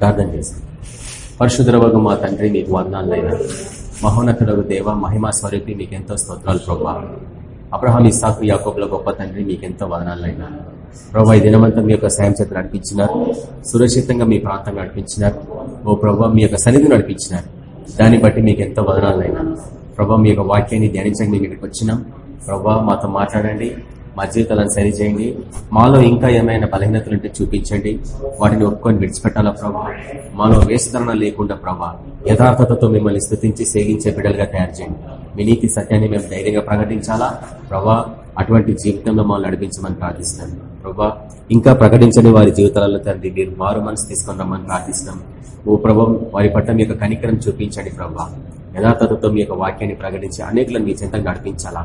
ప్రార్థన చేస్తాం. పరశుద్రవగు మా తండ్రి మీకు వందాలైనా మహోన్నతులకు దేవ మహిమా స్వరూపి మీకు ఎంతో స్తోత్రాలు ప్రభా. అబ్రహాం ఇసాకు యాకోబుల గొప్ప తండ్రి మీకు ఎంతో వదనాలైనా ప్రభా ఈ దినమంతా మీ యొక్క సాయం చేత నడిపించినారు. సురక్షితంగా మీ ప్రాంతం నడిపించినారు. ఓ ప్రభా మీ యొక్క సన్నిధి నడిపించినారు. దాన్ని బట్టి మీకు ఎంతో వదనాలైనా ప్రభా మీ యొక్క వాక్యాన్ని ధ్యానించడానికి మేము ఇక్కడికి వచ్చినాం. ప్రభా మాతో మాట్లాడండి. మా జీవితాలను సరిచేయండి మాలో ఇంకా ఏమైనా బలహీనతలు ఉంటే చూపించండి. వాటిని ఒప్పుకొని విడిచిపెట్టాలా ప్రభా? మాలో వేషధరణ లేకుండా ప్రభా యథార్థతతో మిమ్మల్ని స్థుతించి సేవించే బిడ్డలుగా తయారు చేయండి. మీ నీతి సత్యాన్ని మేము ధైర్యంగా ప్రకటించాలా? ప్రభా అటువంటి జీవితంలో మమ్మల్ని నడిపించమని ప్రార్థిస్తున్నాను ప్రభా ఇంకా ప్రకటించని వారి జీవితాలలో తండ్రి మీరు మారు మనసు తీసుకొని రమ్మని ప్రార్థిస్తున్నాం. ఓ ప్రభా వారి పట్ల మీకు కనికరం చూపించండి ప్రభా. యథార్థతతో మీ యొక్క వాక్యాన్ని ప్రకటించి అనేకులను మీ చెంతగా నడిపించాలా?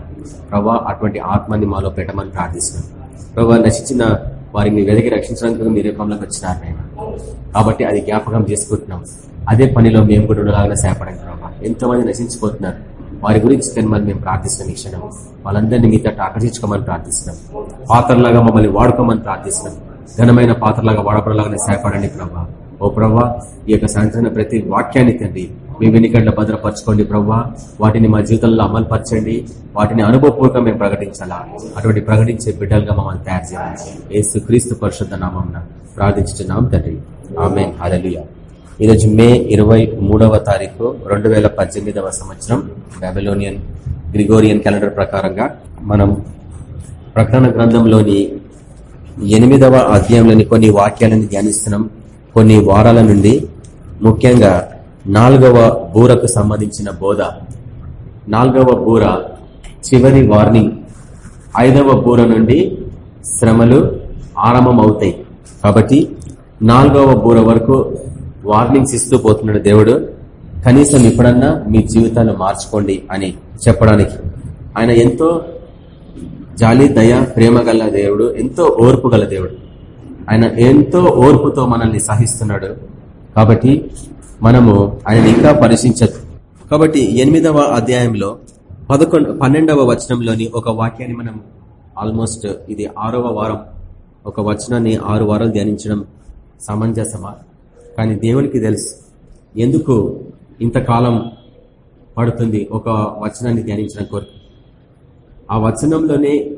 ప్రభా అటువంటి ఆత్మని మాలో పెట్టమని ప్రార్థిస్తున్నాం. ప్రభా నశించిన వారిని వెదకి రక్షించడానికి మీరు రూపంలోకి వచ్చినారు కాబట్టి అది జ్ఞాపకం చేసుకుంటున్నాం. అదే పనిలో మేము కూడా ఉండలాగా సేపడండి ప్రభా. ఎంతో మంది నశించిపోతున్నారు. వారి గురించి తెనమని మేము ప్రార్థిస్తున్నాం ఈ క్షణం. వాళ్ళందరినీ మీతో ఆకర్షించుకోమని ప్రార్థిస్తున్నాం. పాత్రలాగా మమ్మల్ని వాడుకోమని ప్రార్థిస్తున్నాం. ఘనమైన పాత్రలాగా వాడపడలాగానే సేపడండి ప్రభా. ఓ ప్రభా ఈ యొక్క సాయంత్రం ప్రతి వాక్యాన్ని తండ్రి మీ వెనుకడ్ల భద్రపరచుకోండి ప్రవ్వా. వాటిని మా జీవితంలో అమలుపరచండి. వాటిని అనుభవపూర్వకంగా మేము ప్రకటించాలా? అటువంటి ప్రకటించే బిడ్డలుగా మమ్మల్ని తయారు చేయాలి ఏసు క్రీస్తు పరిశుద్ధ నామం ప్రార్థించున్నాం తండ్రి. ఆమె అలలియ ఈరోజు మే ఇరవై మూడవ తారీఖు రెండు వేల పద్దెనిమిదవ సంవత్సరం బాబిలోనియన్ గ్రిగోరియన్ క్యాలెండర్ ప్రకారంగా మనం ప్రకటన గ్రంథంలోని ఎనిమిదవ అధ్యాయంలోని కొన్ని వాక్యాలను ధ్యానిస్తున్నాం. కొన్ని వారాల నుండి ముఖ్యంగా నాలుగవ బూరకు సంబంధించిన బోధ. నాలుగవ బూర చివరి వార్నింగ్. ఐదవ బూర నుండి శ్రమలు ఆరంభమవుతాయి. కాబట్టి నాలుగవ బూర వరకు వార్నింగ్స్ ఇస్తూ పోతున్నాడు దేవుడు. కనీసం ఇప్పుడన్నా మీ జీవితాన్ని మార్చుకోండి అని చెప్పడానికి. ఆయన ఎంతో జాలి దయ ప్రేమ దేవుడు ఎంతో ఓర్పు గల దేవుడు. ఆయన ఎంతో ఓర్పుతో మనల్ని సహిస్తున్నాడు. కాబట్టి మనము ఆయన ఇంకా పరిశీలించదు. కాబట్టి ఎనిమిదవ అధ్యాయంలో పదకొండు పన్నెండవ వచనంలోని ఒక వాక్యాన్ని మనం ఆల్మోస్ట్ ఇది ఆరవ వారం ఒక వచనాన్ని ఆరు వారాలు ధ్యానించడం సమంజసమా? కానీ దేవునికి తెలుసు. ఎందుకు ఇంతకాలం పడుతుంది ఒక వచనాన్ని ధ్యానించడం కోరిక? ఆ వచనంలోనే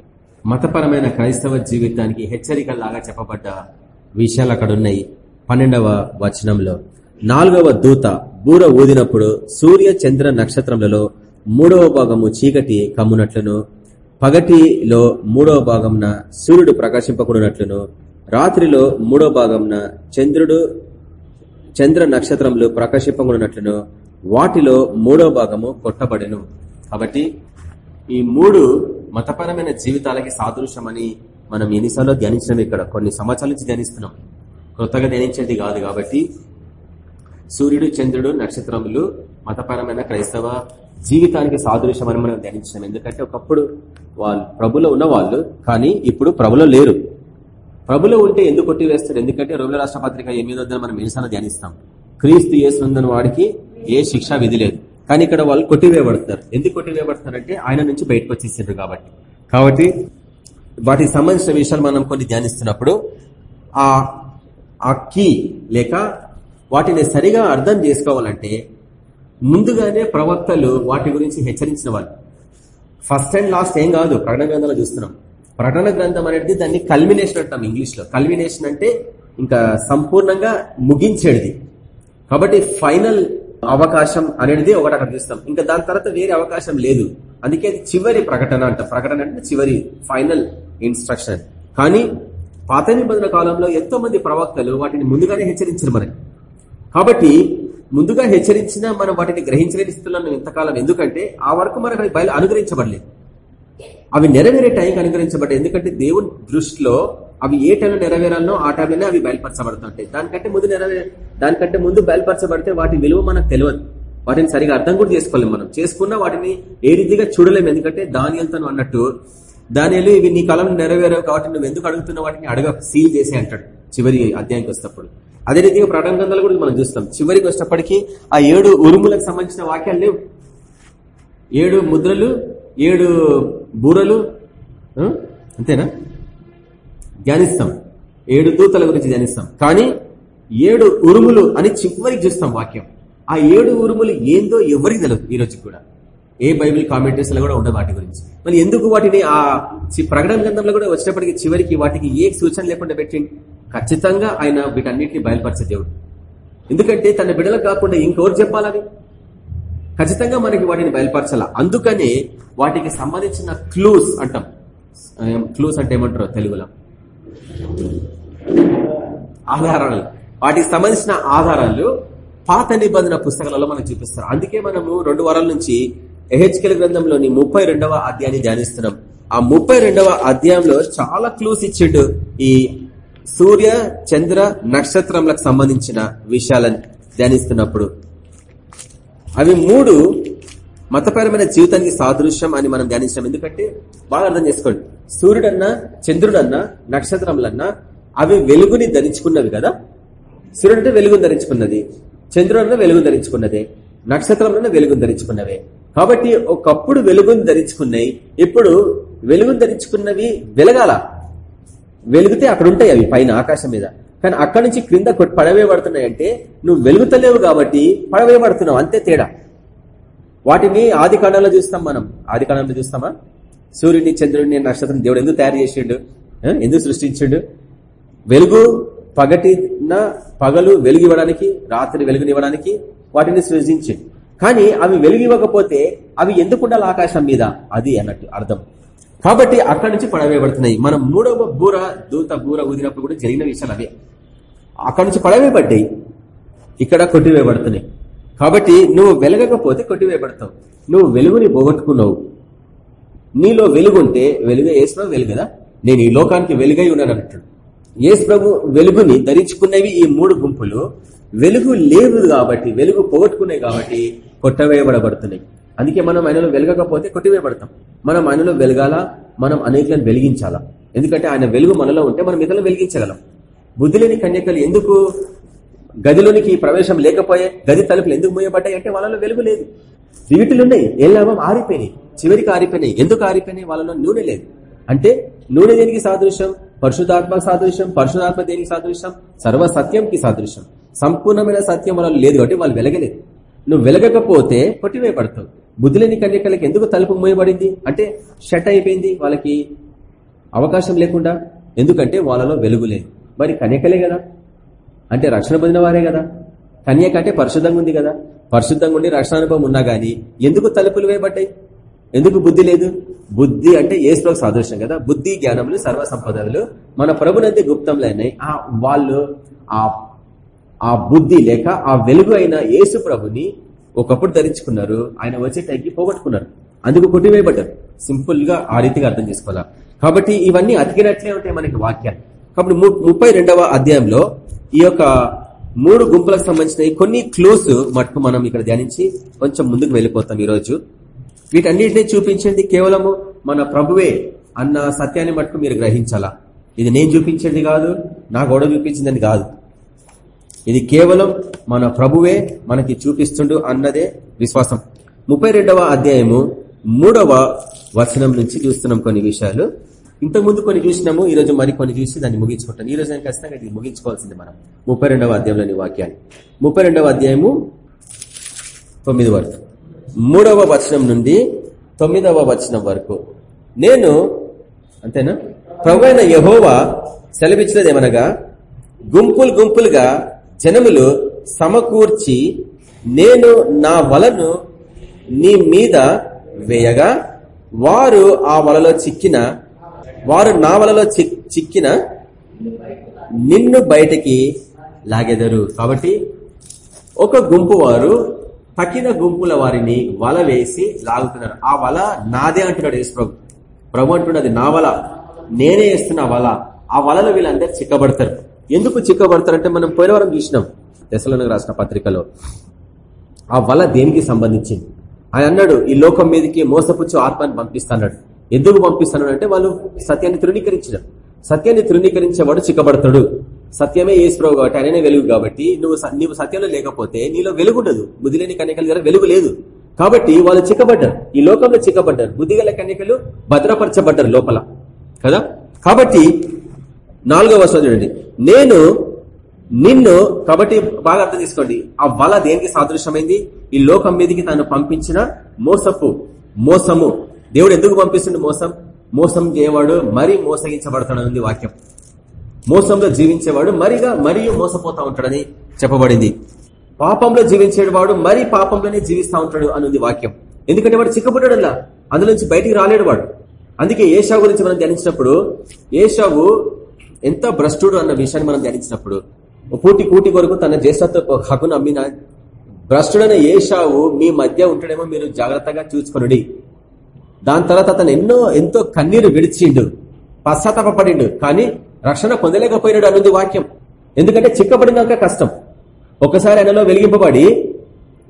మతపరమైన క్రైస్తవ జీవితానికి హెచ్చరికలాగా చెప్పబడ్డ విషయాలు అక్కడ ఉన్నాయి పన్నెండవ వచనంలో. నాలుగవ దూత బూర ఊదినప్పుడు సూర్య చంద్ర నక్షత్రములలో మూడవ భాగము చీకటి కమ్మునట్లును పగటిలో మూడవ భాగంన సూర్యుడు ప్రకాశింపకున్నట్లును రాత్రిలో మూడవ భాగంన చంద్రుడు చంద్ర నక్షత్రములు ప్రకాశింపకున్నట్లును వాటిలో మూడవ భాగము కొట్టబడెను. కాబట్టి ఈ మూడు మతపరమైన జీవితాలకి సాదృశ్యమని మనం ఎన్నిసార్లు ధ్యానించినాం ఇక్కడ. కొన్ని సంవత్సరాల నుంచి ధ్యానిస్తున్నాం. కొత్తగా ధ్యానించేది కాదు కాబట్టి సూర్యుడు చంద్రుడు నక్షత్రములు మతపరమైన క్రైస్తవ జీవితానికి సాదృశ్యమని మనం ధ్యానించాం ఎందుకంటే ఒకప్పుడు వాళ్ళు ప్రభులో ఉన్న వాళ్ళు కానీ ఇప్పుడు ప్రభులో లేరు. ప్రభులో ఉంటే ఎందుకు కొట్టివేస్తాడు ఎందుకంటే రోగుల రాష్ట్ర పత్రిక ఎనిమిది వద్ద మనం ఎన్నిసార్లు ధ్యానిస్తాం? క్రీస్తు చేస్తున్న వాడికి ఏ శిక్ష విధి లేదు. కానీ ఇక్కడ వాళ్ళు కొట్టివేయబడుతున్నారు ఎందుకు కొట్టివేయబడుతున్నారంటే ఆయన నుంచి బయటకు వచ్చేసారు కాబట్టి. కాబట్టి వాటికి సంబంధించిన విషయాలు మనం కొన్ని ధ్యానిస్తున్నప్పుడు ఆ ఆ కీ లేక వాటిని సరిగా అర్థం చేసుకోవాలంటే ముందుగానే ప్రవక్తలు వాటి గురించి హెచ్చరించిన వాళ్ళు. ఫస్ట్ అండ్ లాస్ట్ ఏం కాదు ప్రకటన గ్రంథంలో చూస్తున్నాం. ప్రకటన గ్రంథం అనేది దాన్ని కల్మినేషన్ అంటాం ఇంగ్లీష్లో. కల్మినేషన్ అంటే ఇంకా సంపూర్ణంగా ముగించేది. కాబట్టి ఫైనల్ అవకాశం అనేది ఒకటి అక్కడ చూస్తాం. ఇంకా దాని తర్వాత వేరే అవకాశం లేదు. అందుకే అది చివరి ప్రకటన అంట. ప్రకటన అంటే చివరి ఫైనల్ ఇన్స్ట్రక్షన్ కానీ పాత నిబంధన కాలంలో ఎంతో మంది ప్రవక్తలు వాటిని ముందుగానే హెచ్చరించారు మనకి. కాబట్టి ముందుగా హెచ్చరించినా మనం వాటిని గ్రహించలేని స్థితిలో ఇంతకాలం. ఎందుకంటే ఆ వరకు మనకు బయలు అనుగ్రహించబడలేదు. అవి నెరవేరే టైంకి అనుగ్రహించబడ్డాయి. ఎందుకంటే దేవుని దృష్టిలో అవి ఏ టైంలో నెరవేరాలనో ఆ టైంలోనే అవి బయలుపరచబడుతుంటాయి దానికంటే ముందు నెరవే దానికంటే ముందు బయలుపరచబడితే వాటి విలువ మనకు తెలియదు. వాటిని సరిగా అర్థం కూడా చేసుకోలేము మనం. చేసుకున్న వాటిని ఏ రీతిగా చూడలేము ఎందుకంటే దానియలతో అన్నట్టు దానియలు ఇవి నీ కాలం నెరవేరవు కాబట్టి నువ్వు ఎందుకు అడుగుతున్న వాటిని అడగ సీల్ చేసే అంటాడు చివరి అధ్యాయంకి వస్తప్పుడు. అదే రీతిగా ప్రకటన గ్రంథాలు కూడా మనం చూస్తాం. చివరికి వచ్చేటప్పటికి ఆ ఏడు ఉరుములకు సంబంధించిన వాక్యాలు లేవు. ఏడు ముద్రలు ఏడు బూరలు అంతేనా? ధ్యానిస్తాం. ఏడు దూతల గురించి ధ్యానిస్తాం. కానీ ఏడు ఉరుములు అని చివరికి చూస్తాం వాక్యం. ఆ ఏడు ఉరుములు ఏందో ఎవరికి తెలియదు ఈ రోజు కూడా. ఏ బైబిల్ కామెంటరీస్లో కూడా ఉండదు వాటి గురించి. మరి ఎందుకు వాటిని ఆ ప్రకటన గ్రంథంలో కూడా వచ్చినప్పటికీ చివరికి వాటికి ఏ సూచన లేకుండా పెట్టి ఖచ్చితంగా ఆయన వీటన్నిటిని బయలుపరిచే దేవుడు. ఎందుకంటే తన బిడలకు కాకుండా ఇంకెవరు చెప్పాలని ఖచ్చితంగా మనకి వాటిని బయలుపరచాల. అందుకనే వాటికి సంబంధించిన క్లూస్ అంటాం. క్లూస్ అంటే ఏమంటారు తెలుగులో? ఆధారాలు. వాటికి సంబంధించిన ఆధారాలు పాత నిబంధన పుస్తకాలలో మనకు చూపిస్తారు. అందుకే మనము రెండు వారాల నుంచి ఎహెచ్కెల్ గ్రంథంలోని ముప్పై రెండవ అధ్యాయాన్ని ధ్యానిస్తున్నాం. ఆ ముప్పై రెండవ అధ్యాయంలో చాలా క్లూస్ ఇచ్చిండు ఈ సూర్య చంద్ర నక్షత్రములకు సంబంధించిన విషయాలను ధ్యానిస్తున్నప్పుడు అవి మూడు మతపరమైన జీవితానికి సాదృశ్యం అని మనం ధ్యానించాం ఎందుకంటే బాగా అర్థం చేసుకోండి. సూర్యుడన్నా చంద్రుడన్నా నక్షత్రములన్నా అవి వెలుగుని ధరించుకున్నవి కదా? సూర్యుడు అంటే వెలుగును ధరించుకున్నది చంద్రుడన్నా వెలుగు ధరించుకున్నదే నక్షత్రంలో వెలుగును ధరించుకున్నవే. కాబట్టి ఒకప్పుడు వెలుగుని ధరించుకున్నాయి ఇప్పుడు వెలుగును ధరించుకున్నవి వెలగాల. వెలుగుతే అక్కడ ఉంటాయి అవి పైన ఆకాశం మీద. కానీ అక్కడి నుంచి క్రింద పడవే అంటే నువ్వు వెలుగుతలేవు కాబట్టి పడవే పడుతున్నావు అంతే తేడా. వాటిని ఆది చూస్తాం మనం. ఆది చూస్తామా? సూర్యుని చంద్రుడిని నక్షత్రం దేవుడు ఎందుకు తయారు చేసిండు? ఎందుకు సృష్టించిండు? వెలుగు పగటిన పగలు వెలుగివ్వడానికి రాత్రి వెలుగునివ్వడానికి వాటిని సృష్టించిండు కానీ అవి వెలుగివ్వకపోతే అవి ఎందుకుండాలి ఆకాశం మీద? అది అన్నట్టు అర్థం. కాబట్టి అక్కడి నుంచి పడవేయబడుతున్నాయి. మనం మూడవ బూర దూత బూర ఊదినప్పుడు కూడా జరిగిన విషయాలు అవే. అక్కడి నుంచి పడవేయబడ్డాయి. ఇక్కడ కొట్టివేయబడుతున్నాయి. కాబట్టి నువ్వు వెలగకపోతే కొట్టివేయబడతావు. నువ్వు వెలుగుని పోగొట్టుకున్నావు. నీలో వెలుగుంటే వెలుగు ఏసుప్రభు వెలుగదా? నేను ఈ లోకానికి వెలుగై ఉన్నాను అంటాడు ఏసుప్రభు వెలుగుని ధరించుకునేవి ఈ మూడు గుంపులు. వెలుగు లేదు కాబట్టి వెలుగు పోగొట్టుకున్నాయి కాబట్టి కొట్టవేయబడబడుతున్నాయి. అందుకే మనం ఆయనలో వెలగకపోతే కొట్టివేయబడతాం. మనం ఆయనలో వెలగాల? మనం అనేకలను వెలిగించాలా? ఎందుకంటే ఆయన వెలుగు మనలో ఉంటే మనం ఇతరులు వెలిగించగలం. బుద్ధి లేని కన్యకలు ఎందుకు? గదిలోనికి ప్రవేశం లేకపోయే గది తలుపులు ఎందుకు మూయబడ్డాయి? అంటే వాళ్ళలో వెలుగు లేదు. ఉన్నాయి ఏ లాభం? ఆరిపోయినాయి. చివరికి ఆరిపోయినాయి. ఎందుకు ఆరిపోయినాయి? వాళ్ళలో నూనె లేదు. అంటే నూనె దేనికి సాదృశ్యం? పరిశుధాత్మ సాదృశ్యం పరిశుధాత్మ దేనికి సాదృశ్యం? సర్వ సత్యంకి సాదృశ్యం. సంపూర్ణమైన సత్యం వాళ్ళలో లేదు కాబట్టి వాళ్ళు వెలగలేదు. నువ్వు వెలగకపోతే కొట్టివేయబడతావు. బుద్ధులేని కన్యకలకి ఎందుకు తలుపు మూయబడింది? అంటే షట్ అయిపోయింది వాళ్ళకి అవకాశం లేకుండా. ఎందుకంటే వాళ్ళలో వెలుగు లేదు. మరి కన్యకలే కదా? అంటే రక్షణ పొందిన వారే కదా? కన్యక అంటే పరిశుద్ధంగా ఉంది కదా? పరిశుద్ధంగా ఉండి రక్షణ అనుభవం ఉన్నా గానీ ఎందుకు తలుపులు వేయబడ్డాయి? ఎందుకు బుద్ధి లేదు? బుద్ధి అంటే ఏసులోకి సాదృశ్యం కదా? బుద్ధి జ్ఞానములు సర్వ సంపదలు మన ప్రభునంది గుప్తంలో అయినాయి ఆ వాళ్ళు ఆ ఆ బుద్ధి లేక ఆ వెలుగు అయిన యేసు ప్రభుని ఒకప్పుడు ధరించుకున్నారు ఆయన వచ్చే టైంకి పోగొట్టుకున్నారు. అందుకు కొట్టివేయబడ్డారు. సింపుల్గా ఆ రీతిగా అర్థం చేసుకోవాలా? కాబట్టి ఇవన్నీ అతికినట్లే ఉంటాయి మనకి వాక్యాలు. కాబట్టి ముప్పై అధ్యాయంలో ఈ యొక్క మూడు గుంపులకు సంబంధించిన కొన్ని క్లోజ్ మటుకు మనం ఇక్కడ ధ్యానించి కొంచెం ముందుకు వెళ్ళిపోతాం ఈరోజు. రోజు వీటన్నిటినీ చూపించింది కేవలము మన ప్రభువే అన్న సత్యాన్ని మటుకు మీరు గ్రహించాలా? ఇది నేను చూపించేది కాదు నా గొడవ చూపించిందని కాదు. ఇది కేవలం మన ప్రభువే మనకి చూపిస్తుండు అన్నదే విశ్వాసం. ముప్పై అధ్యాయము మూడవ వచనం నుంచి చూస్తున్నాం కొన్ని విషయాలు. ఇంతకుముందు కొన్ని చూసినాము ఈ రోజు మరి కొన్ని చూసి దాన్ని ముగించుకుంటాం. ఈ రోజు నేను ఖచ్చితంగా ఇది ముగించుకోవాల్సింది మనం. ముప్పై రెండవ అధ్యాయంలోని వాక్యాన్ని. ముప్పై అధ్యాయము తొమ్మిది వరకు. మూడవ వచనం నుండి తొమ్మిదవ వచనం వరకు. నేను అంతేనా? ప్రభు అయిన యహోవా సెలవిచ్చినదేమనగా గుంపులు గుంపులుగా జనములు సమకూర్చి నేను నా వలను నీ మీద వేయగా వారు ఆ వలలో చిక్కిన వారు నా వలలో చిక్కిన నిన్ను బయటికి లాగెదరు. కాబట్టి ఒక గుంపు వారు తక్కిన గుంపుల వారిని వల వేసి లాగుతున్నారు. ఆ వల నాదే అంటున్నాడు యేసు ప్రభు. ప్రభు అంటున్నది నా వల నేనే వేస్తున్న వల. ఆ వలలో వీళ్ళందరూ చిక్కబడతారు. ఎందుకు చిక్కబడతారంటే మనం పోయిన వారం చూసినాం దశలను రాసిన పత్రికలో. ఆ వల దేనికి సంబంధించింది? ఆయన అన్నాడు ఈ లోకం మీదకి మోసపుచ్చు ఆత్మాన్ని పంపిస్తాడు ఎందుకు పంపిస్తాడు అంటే వాళ్ళు సత్యాన్ని తృణీకరించారు సత్యాన్ని తృణీకరించేవాడు చిక్కబడతాడు. సత్యమే ఏసుప్రభు కాబట్టి ఆయననే వెలుగు కాబట్టి నువ్వు నువ్వు సత్యంలో లేకపోతే నీలో వెలుగుండదు. బుద్ధిలేని కన్యకల దగ్గర వెలుగు లేదు. కాబట్టి వాళ్ళు చిక్కబడ్డారు. ఈ లోకంలో చిక్కబడ్డారు. బుద్ధిగల కన్యకలు భద్రపరచబడ్డారు లోపల. కదా? కాబట్టి నాలుగవ వర్షం చూడండి. నేను నిన్ను కాబట్టి బాగా అర్థం చేసుకోండి. ఆ వల దేనికి సాదృశ్యమైంది? ఈ లోకం మీదకి తాను పంపించిన మోసపు మోసము. దేవుడు ఎందుకు పంపిస్తుండే మోసం? మోసం చేయవాడు మరీ మోసగించబడతాడని వాక్యం. మోసంలో జీవించేవాడు మరిగా మరియు మోసపోతా ఉంటాడని చెప్పబడింది. పాపంలో జీవించేవాడు మరీ పాపంలోనే జీవిస్తూ ఉంటాడు అనుంది వాక్యం. ఎందుకంటే వాడు చిక్కబడ్డాడల్లా. అందులో నుంచి బయటికి రాలేడు వాడు. అందుకే ఏషావు గురించి మనం ధ్యానించినప్పుడు ఏషావు ఎంత భ్రష్టుడు అన్న విషయాన్ని మనం ధ్యానించినప్పుడు పూటి కూటి కొరకు తన జ్యేష్ఠత్వ హక్కును అమ్మిన భ్రష్టుడైన ఏషావు మీ మధ్య ఉంటాడేమో మీరు జాగ్రత్తగా చూసుకొనుడి. దాని తర్వాత అతను ఎన్నో ఎంతో కన్నీరు విడిచిండు పశ్చాత్తాపడిండు కానీ రక్షణ పొందలేకపోయినాడు అన్నది వాక్యం. ఎందుకంటే చిక్కబడినాక కష్టం. ఒక్కసారి ఆయనలో వెలిగింపబడి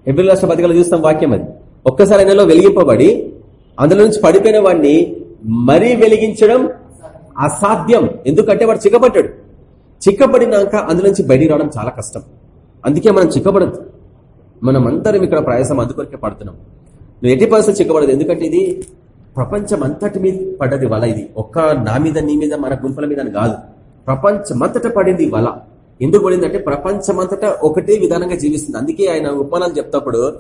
ఎబ్రిల్ రాష్ట్ర పథకాలు చూస్తాం వాక్యం అది. ఒక్కసారి ఆయనలో వెలిగింపబడి అందులో నుంచి పడిపోయిన వాడిని మరీ వెలిగించడం అసాధ్యం. ఎందుకంటే వాడు చిక్కబడ్డాడు. చిక్కబడినాక అందులో నుంచి బయటికి రావడం చాలా కష్టం. అందుకే మనం చిక్కబడద్దు. మనం అందరం ఇక్కడ ప్రయాసం అందుకొరికే పడుతున్నాం. నువ్వు ఎట్టి పరిస్థితులు చిక్కబడదు. ఎందుకంటే ఇది ప్రపంచం అంతటి మీద పడ్డది వల ఇది. ఒక్క నా మీద నీ మీద మన గుంపుల మీద కాదు. ప్రపంచమంతట పడింది వల. ఎందుకు పడిందంటే ప్రపంచమంతటా ఒకటే విధానంగా జీవిస్తుంది. అందుకే ఆయన ఉపమానాలు చెప్తప్పుడు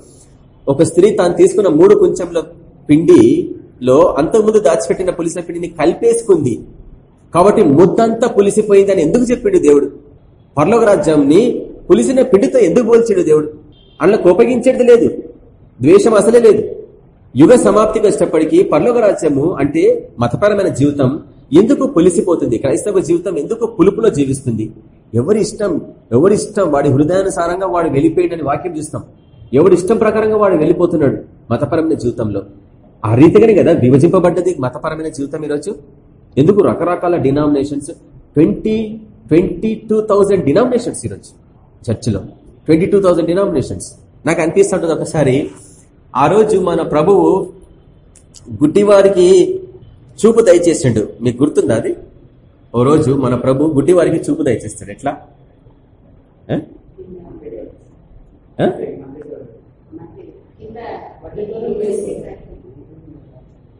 ఒక స్త్రీ తాను తీసుకున్న మూడు కొంచెంల పిండిలో అంతకుముందు దాచిపెట్టిన పులిసిన పిండిని కలిపేసుకుంది. కాబట్టి ముద్దంతా పులిసిపోయిందని ఎందుకు చెప్పిండు దేవుడు? పర్లోక రాజ్యంని పులిసిన పిండితో ఎందుకు పోల్చాడు దేవుడు? అందులో కోపగించేది లేదు. ద్వేషం అసలే లేదు. యుగ సమాప్తికి కష్టపడికి పర్లోక రాజ్యము అంటే మతపరమైన జీవితం ఎందుకు పులిసిపోతుంది? క్రైస్తవ జీవితం ఎందుకు పులుపులో జీవిస్తుంది? ఎవరి ఇష్టం? ఎవరి ఇష్టం? వాడి హృదయానుసారంగా వాడు వెళ్ళిపోయాడని వాక్యం చూస్తాం. ఎవడి ఇష్టం ప్రకారంగా వాడు వెళ్ళిపోతున్నాడు? మతపరమైన జీవితంలో. ఆ రీతిగానే కదా విభజింపబడ్డది మతపరమైన జీవితం ఈరోజు? ఎందుకు రకరకాల denominations twenty twenty two thousand denominations ఈరోజు చర్చిలో. ట్వంటీ టూ థౌజండ్ డినామినేషన్స్ నాకు అనిపిస్తుంటుంది ఒకసారి ఆ రోజు మన ప్రభువు గుడ్డివారికి చూపు దయచేసిండు. మీకు గుర్తుందా అది? ఓ రోజు మన ప్రభు గుడ్డివారికి చూపు దయచేస్తాడు. ఎట్లా?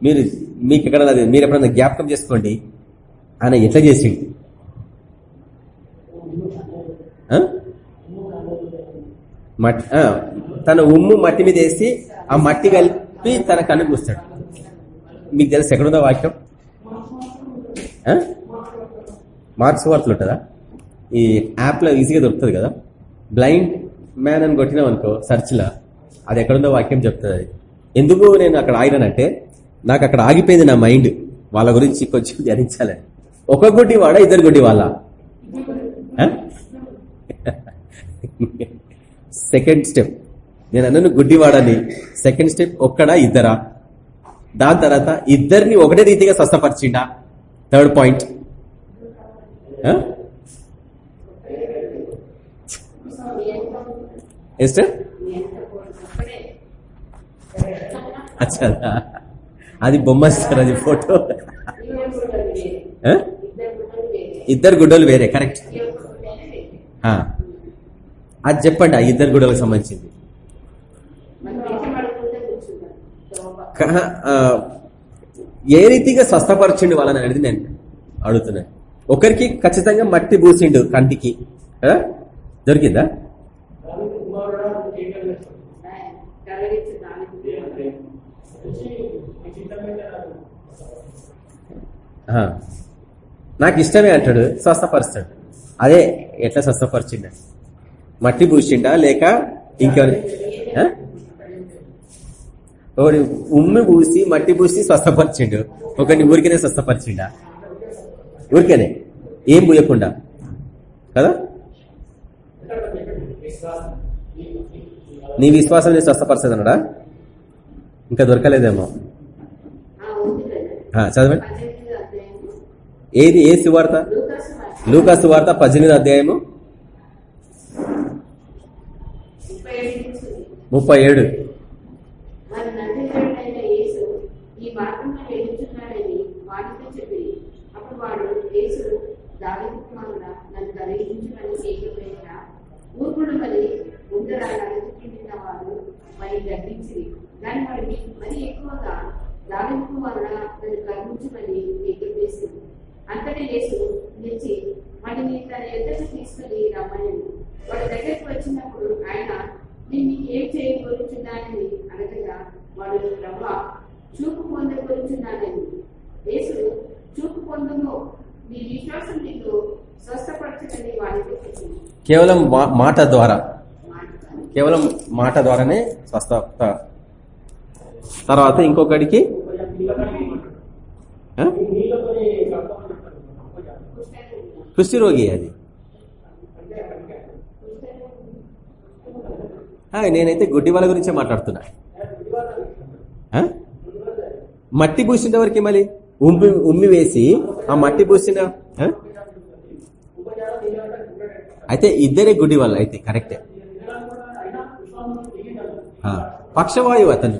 మీరు మీకు ఎక్కడ మీరు ఎప్పుడన్నా జ్ఞాపకం చేసుకోండి. ఆయన ఎట్లా చేసిండు? మట్టి తన ఉమ్ము మట్టి మీద వేసి ఆ మట్టి కలిపి తన కన్ను కూస్తాడు మీకు తెలుసు ఎక్కడుందో వాక్యం? మార్క్స్ వార్తలు ఉంటుందా? ఈ యాప్లో ఈజీగా దొరుకుతుంది కదా? బ్లైండ్ మ్యాన్ అని కొట్టినాం అనుకో సర్చ్లో అది ఎక్కడుందో వాక్యం చెప్తుంది ఎందుకు నేను అక్కడ ఆగినానంటే నాకు అక్కడ ఆగిపోయింది నా మైండ్. వాళ్ళ గురించి కొంచెం ధ్యానించాలని ఒక గుడ్డి వాడ ఇద్దరు గుడ్డి వాళ్ళ సెకండ్ స్టెప్ నేను అన్నను గుడ్డివాడని. సెకండ్ స్టెప్ ఒక్కడా ఇద్దరా? దాని తర్వాత ఇద్దరిని ఒకటే రీతిగా స్వస్థపరిచిండా? థర్డ్ పాయింట్ ఎస్టర్ అచ్చా. అది బొమ్మ సార్ అది ఫోటో. ఇద్దరు గుడ్డలు వేరే కరెక్ట్. అది చెప్పండి ఆ ఇద్దరు గుడ్డలకు సంబంధించింది. ఏ రీతిగా స్వస్థపరచిండు వాళ్ళని అనేది నేను అడుగుతున్నాను ఒకరికి ఖచ్చితంగా మట్టి పూసిండు కంటికి? దొరికిందా? నాకు ఇష్టమే అంటాడు స్వస్థపరుస్తాడు. అదే ఎట్లా స్వస్థపరిచిండ? మట్టి పూసిండా లేక ఇంకెవరి? ఒకటి ఉమ్మి పూసి మట్టి పూసి స్వస్థపరిచిండు. ఒకటి ఊరికనే స్వస్థపరిచిండా? ఊరికనే. ఏం పూయకుండా? కదా? నీ విశ్వాసం నేను స్వస్థపరచదు అన్నాడా ఇంకా దొరకలేదేమో. చదవండి. ఏది ఏ సువార్త? లూకా సువార్త పద్దెనిమిది అధ్యాయము? ముప్పై ఏడు. మరి ఎక్కువగా యేసు ఈ యేసు నిలిచి వాడిని తన ఎద్దకు తీసుకుని రమ్మని వాడి దగ్గరికి వచ్చినప్పుడు ఆయన నేను ఏం అనగా వాడు రవ్వ చూపు యేసు చూపు పొందుము. నీ విశ్వాసం నీకు స్వస్థపరచదని వాడికి చెప్పింది కేవలం మాట ద్వారా. కేవలం మాట ద్వారానే స్వస్థత. తర్వాత ఇంకొకడికి? ఆ? రోగి అది నేనైతే గుడ్డి వాళ్ళ గురించే మాట్లాడుతున్నా మట్టి పూసిన వరకు మళ్ళీ ఉమ్మి ఉమ్మి వేసి ఆ మట్టి పూసిన అయితే ఇద్దరే గుడ్డి వాళ్ళు అయితే కరెక్టే పక్షవాయువు అతను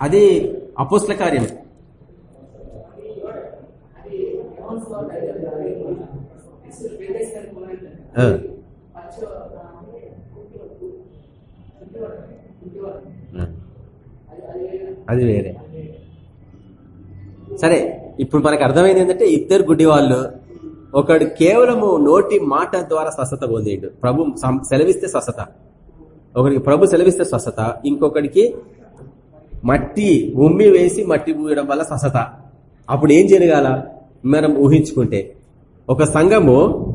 అది అపోస్ల కార్యం ఆ. ఆ. అది వేరే. సరే ఇప్పుడు మనకు అర్థమైంది ఏంటంటే ఇద్దరు గుడ్డి వాళ్ళు ఒకడు కేవలము నోటి మాట ద్వారా స్వస్థత పొందేడు. ప్రభు సం- సెలవిస్తే స్వస్థత. ఒకడికి ప్రభు సెలవిస్తే స్వస్థత. ఇంకొకడికి మట్టి ఉమ్మి వేసి మట్టి పూయడం వల్ల స్వస్థత. అప్పుడు ఏం జరగాల? మనం ఊహించుకుంటే ఒక సంఘము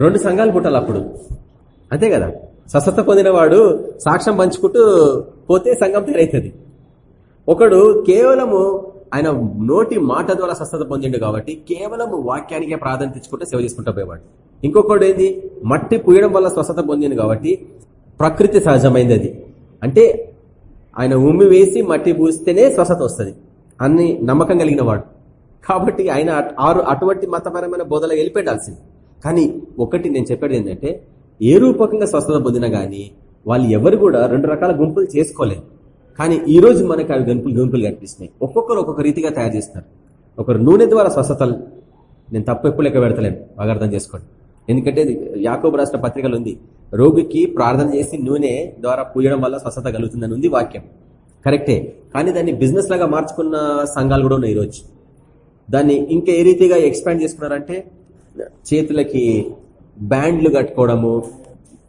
రెండు సంఘాలు పుట్టాలి అప్పుడు. అంతే కదా? స్వస్థత పొందినవాడు సాక్ష్యం పంచుకుంటూ పోతే సంఘం తయారవుతుంది ఒకడు కేవలము ఆయన నోటి మాట ద్వారా స్వస్థత పొందిండు కాబట్టి కేవలము వాక్యానికే ప్రాధాన్యత ఇచ్చుకుంటే సేవ చేసుకుంటూ పోయేవాడు. ఇంకొకడు ఏంది? మట్టి పూయడం వల్ల స్వస్థత పొందింది కాబట్టి ప్రకృతి సహజమైంది అది. అంటే ఆయన ఉమ్మి వేసి మట్టి పూస్తేనే స్వస్థత వస్తుంది. అన్ని నమ్మకం కలిగిన వాడు. కాబట్టి ఆయన ఆరు అటువంటి మతపరమైన బోధలో వెళ్ళిపెట్టాల్సింది కానీ ఒకటి నేను చెప్పేది ఏంటంటే ఏ రూపకంగా స్వస్థత పొందినా కానీ వాళ్ళు ఎవరు కూడా రెండు రకాల గుంపులు చేసుకోలేదు కానీ ఈ రోజు మనకి అవి గుంపులు గుంపులు కనిపిస్తున్నాయి. ఒక్కొక్కరు ఒక్కొక్క రీతిగా తయారు చేస్తారు ఒకరు నూనె ద్వారా స్వస్థతలు నేను తప్పు ఎప్పుడు లెక్క పెడతలేను బాగా అర్థం చేసుకోండి. ఎందుకంటే ఇది యాకోబు రాష్ట్ర పత్రికలు ఉంది రోగికి ప్రార్థన చేసి నూనె ద్వారా పూయడం వల్ల స్వస్థత కలుగుతుందని ఉంది వాక్యం. కరెక్టే. కానీ దాన్ని బిజినెస్ లాగా మార్చుకున్న సంఘాలు కూడా ఉన్నాయి ఈరోజు దాన్ని ఇంకా ఏ రీతిగా ఎక్స్పాండ్ చేసుకున్నారంటే చేతులకి బ్యాండ్లు కట్టుకోవడము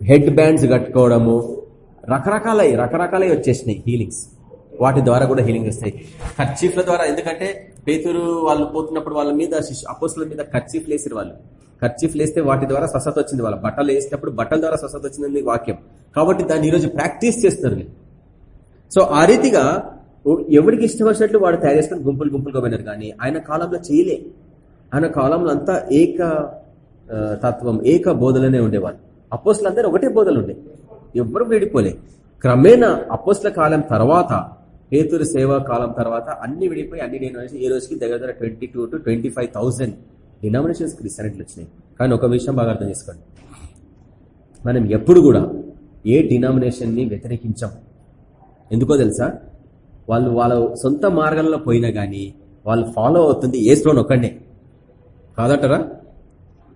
హెడ్ బ్యాండ్స్ కట్టుకోవడము రకరకాలై రకరకాలై వచ్చేసినాయి హీలింగ్స్. వాటి ద్వారా కూడా హీలింగ్ వస్తాయి. కర్చీఫ్ల ద్వారా ఎందుకంటే పేతురు వాళ్ళు పోతున్నప్పుడు వాళ్ళ మీద అపోసుల మీద కర్చీఫ్లు వేసారు వాళ్ళు. కర్చీఫ్లు వేస్తే వాటి ద్వారా స్వస్థత వచ్చింది వాళ్ళ. బట్టలు వేసినప్పుడు బట్టల ద్వారా స్వస్థత వచ్చింది వాక్యం. కాబట్టి దాన్ని ఈరోజు ప్రాక్టీస్ చేస్తున్నారు సో ఆ రీతిగా ఎవరికి ఇష్టం వచ్చినట్లు వాడు తయారు చేసుకుని గుంపులు గుంపులుగా పోయినారు కానీ ఆయన కాలంలో చేయలే. ఆయన కాలంలో అంతా ఏక తత్వం ఏక బోధలనే ఉండేవాళ్ళు. అపోస్లందరూ ఒకటే బోధలు ఉండే ఎవరు విడిపోలే. క్రమేణా అపోస్ల కాలం తర్వాత పేతురు సేవా కాలం తర్వాత అన్ని విడిపోయి అన్ని డినామినేషన్ ఈ రోజుకి దగ్గర దగ్గర twenty two to twenty five thousand denominations క్రిస్టియానిటీలు వచ్చినాయి. కానీ ఒక విషయం బాగా అర్థం చేసుకోండి. మనం ఎప్పుడు కూడా ఏ డినామినేషన్ని వ్యతిరేకించాం. ఎందుకో తెలుసా? వాళ్ళు వాళ్ళ సొంత మార్గంలో పోయినా కానీ వాళ్ళు ఫాలో అవుతుంది ఏసులోని ఒక్కడే కాదంటారా?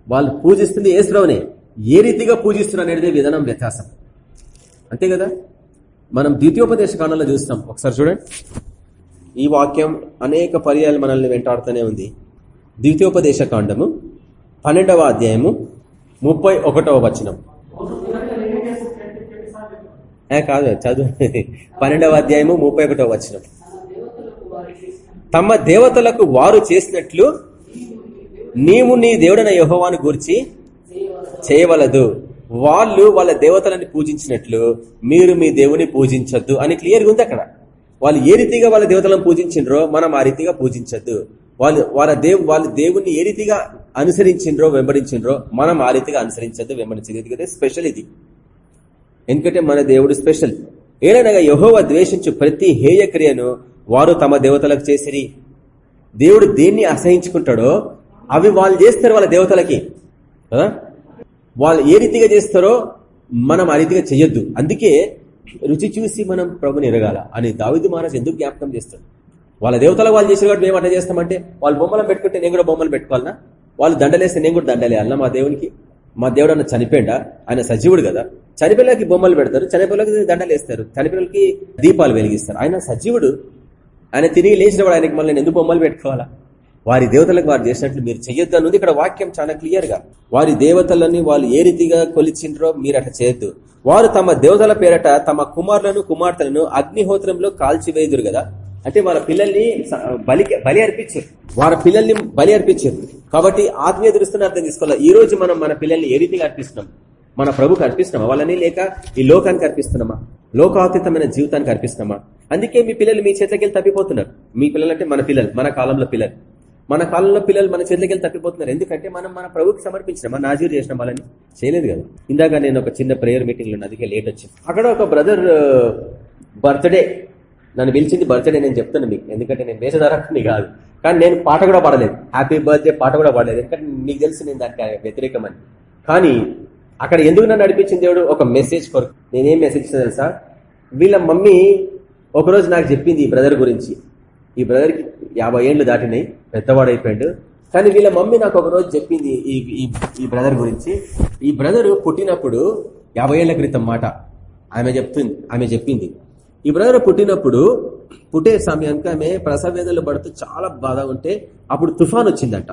వాళ్ళు పూజిస్తుంది ఏసులోనే ఏ రీతిగా పూజిస్తున్నారు అనేది విధానం వ్యత్యాసం. అంతే కదా? మనం ద్వితీయోపదేశ కాండంలో చూస్తాం. ఒకసారి చూడండి. ఈ వాక్యం అనేక పర్యాలు మనల్ని వెంటాడుతూనే ఉంది. ద్వితీయోపదేశ కాండము పన్నెండవ అధ్యాయము ముప్పై ఒకటవ వచనం. కాదు చదువు. పన్నెండవ అధ్యాయము ముప్పై ఒకటవ వచనం. తమ దేవతలకు వారు చేసినట్లు నీవు నీ దేవుడైన యహోవాను గూర్చి చేయవలదు. వాళ్ళు వాళ్ళ దేవతలని పూజించినట్లు మీరు మీ దేవుని పూజించొద్దు అని క్లియర్గా ఉంది అక్కడ. వాళ్ళు ఏ రీతిగా వాళ్ళ దేవతలను పూజించిండ్రో మనం ఆ రీతిగా పూజించద్దు. వాళ్ళు వాళ్ళ దేవు వాళ్ళ దేవుణ్ణి ఏ రీతిగా అనుసరించిండ్రో వెంబడించిండ్రో మనం ఆ రీతిగా అనుసరించద్దు వెంబడించదు ఎందుకంటే స్పెషల్ ఇది. ఎందుకంటే మన దేవుడు స్పెషల్ ఏడనగా యహోవ ద్వేషించు ప్రతి హేయ క్రియను వారు తమ దేవతలకు చేసిరి. దేవుడు దేన్ని అసహించుకుంటాడో అవి వాళ్ళు చేస్తారు వాళ్ళ దేవతలకి. కదా వాళ్ళు ఏ రీతిగా చేస్తారో మనం ఆ రీతిగా చెయ్యొద్దు. అందుకే రుచి చూసి మనం ప్రభుని ఎరగాల. అని దావిదు మహారాజ్ ఎందుకు జ్ఞాపకం చేస్తాడు? వాళ్ళ దేవతలకు వాళ్ళు చేసిన కాబట్టి మేము అట్లా చేస్తామంటే వాళ్ళు బొమ్మలను పెట్టుకుంటే నేను కూడా బొమ్మలు పెట్టుకోవాలన్నా వాళ్ళు దండలేస్తే నేను కూడా దండలేయాలన్నా మా దేవునికి. మా దేవుడు అన్న చనిపోయిండా? ఆయన సజీవుడు కదా. చనిపిల్లలకి బొమ్మలు పెడతారు చనిపిల్లలకి దండలు వేస్తారు దీపాలు వెలిగిస్తారు. ఆయన సజీవుడు. ఆయన తిరిగి లేచినప్పుడు ఆయనకి మళ్ళీ ఎందుకు బొమ్మలు పెట్టుకోవాలా? వారి దేవతలకు వారు చేసినట్లు మీరు చెయ్యొద్దు అన్నది ఇక్కడ వాక్యం చాలా క్లియర్గా. వారి దేవతలని వాళ్ళు ఏ రీతిగా కొలిచిండ్రో మీరు అట్లా చేయొద్దు. వారు తమ దేవతల పేరట తమ కుమారులను కుమార్తెలను అగ్నిహోత్రంలో కాల్చివేదురు కదా. అంటే వాళ్ళ పిల్లల్ని బలి బలి అర్పించారు. వారి పిల్లల్ని బలి అర్పించారు. కాబట్టి ఆత్మీయ దృష్టిని అర్థం తీసుకోవాలి ఈ రోజు మనం మన పిల్లల్ని ఏ రీతిగా అర్పిస్తున్నాం? మన ప్రభుకి అర్పిస్తున్నామా? వాళ్ళని లేక ఈ లోకానికి అర్పిస్తున్నామా? లోకాతీతమైన జీవితానికి అర్పిస్తున్నామా? అందుకే మీ పిల్లలు మీ చేతికి తప్పిపోతున్నారు. మీ పిల్లలు అంటే మన పిల్లలు మన కాలంలో పిల్లలు. మన కాలంలో పిల్లలు మన చేతికి తప్పిపోతున్నారు. ఎందుకంటే మనం మన ప్రభుకి సమర్పించిన మన నాజీర్ చేసిన వాళ్ళని చేయలేదు కదా. ఇందాక నేను ఒక చిన్న ప్రేయర్ మీటింగ్లో అందుకే లేట్ వచ్చాను అక్కడ ఒక బ్రదర్ బర్త్డే నన్ను పిలిచింది బర్త్డే నేను చెప్తాను మీకు. ఎందుకంటే నేను వేషధారకుని కాదు. కానీ నేను పాట కూడా పాడలేదు. హ్యాపీ బర్త్డే పాట కూడా పాడలేదు. ఎందుకంటే మీకు తెలుసు నేను దానికి వ్యతిరేకమని. కానీ అక్కడ ఎందుకు నన్ను నడిపించింది దేవుడు? ఒక మెసేజ్ కొరకు. నేనేం మెసేజ్ ఇచ్చిన తెలుసా? వీళ్ళ మమ్మీ ఒకరోజు నాకు చెప్పింది ఈ బ్రదర్ గురించి. ఈ బ్రదర్కి యాభై ఏళ్ళు దాటినాయి పెద్దవాడైపోయాడు. కానీ వీళ్ళ మమ్మీ నాకు ఒకరోజు చెప్పింది ఈ ఈ- బ్రదర్ గురించి. ఈ బ్రదర్ పుట్టినప్పుడు యాభై ఏళ్ళ క్రితం మాట ఆమె చెప్తుంది ఆమె చెప్పింది. ఈ బ్రదర్ పుట్టినప్పుడు పుట్టే సమయానికి ఆమె ప్రసవేదనలు పడుతూ చాలా బాధ ఉంటే అప్పుడు తుఫాన్ వచ్చిందంట.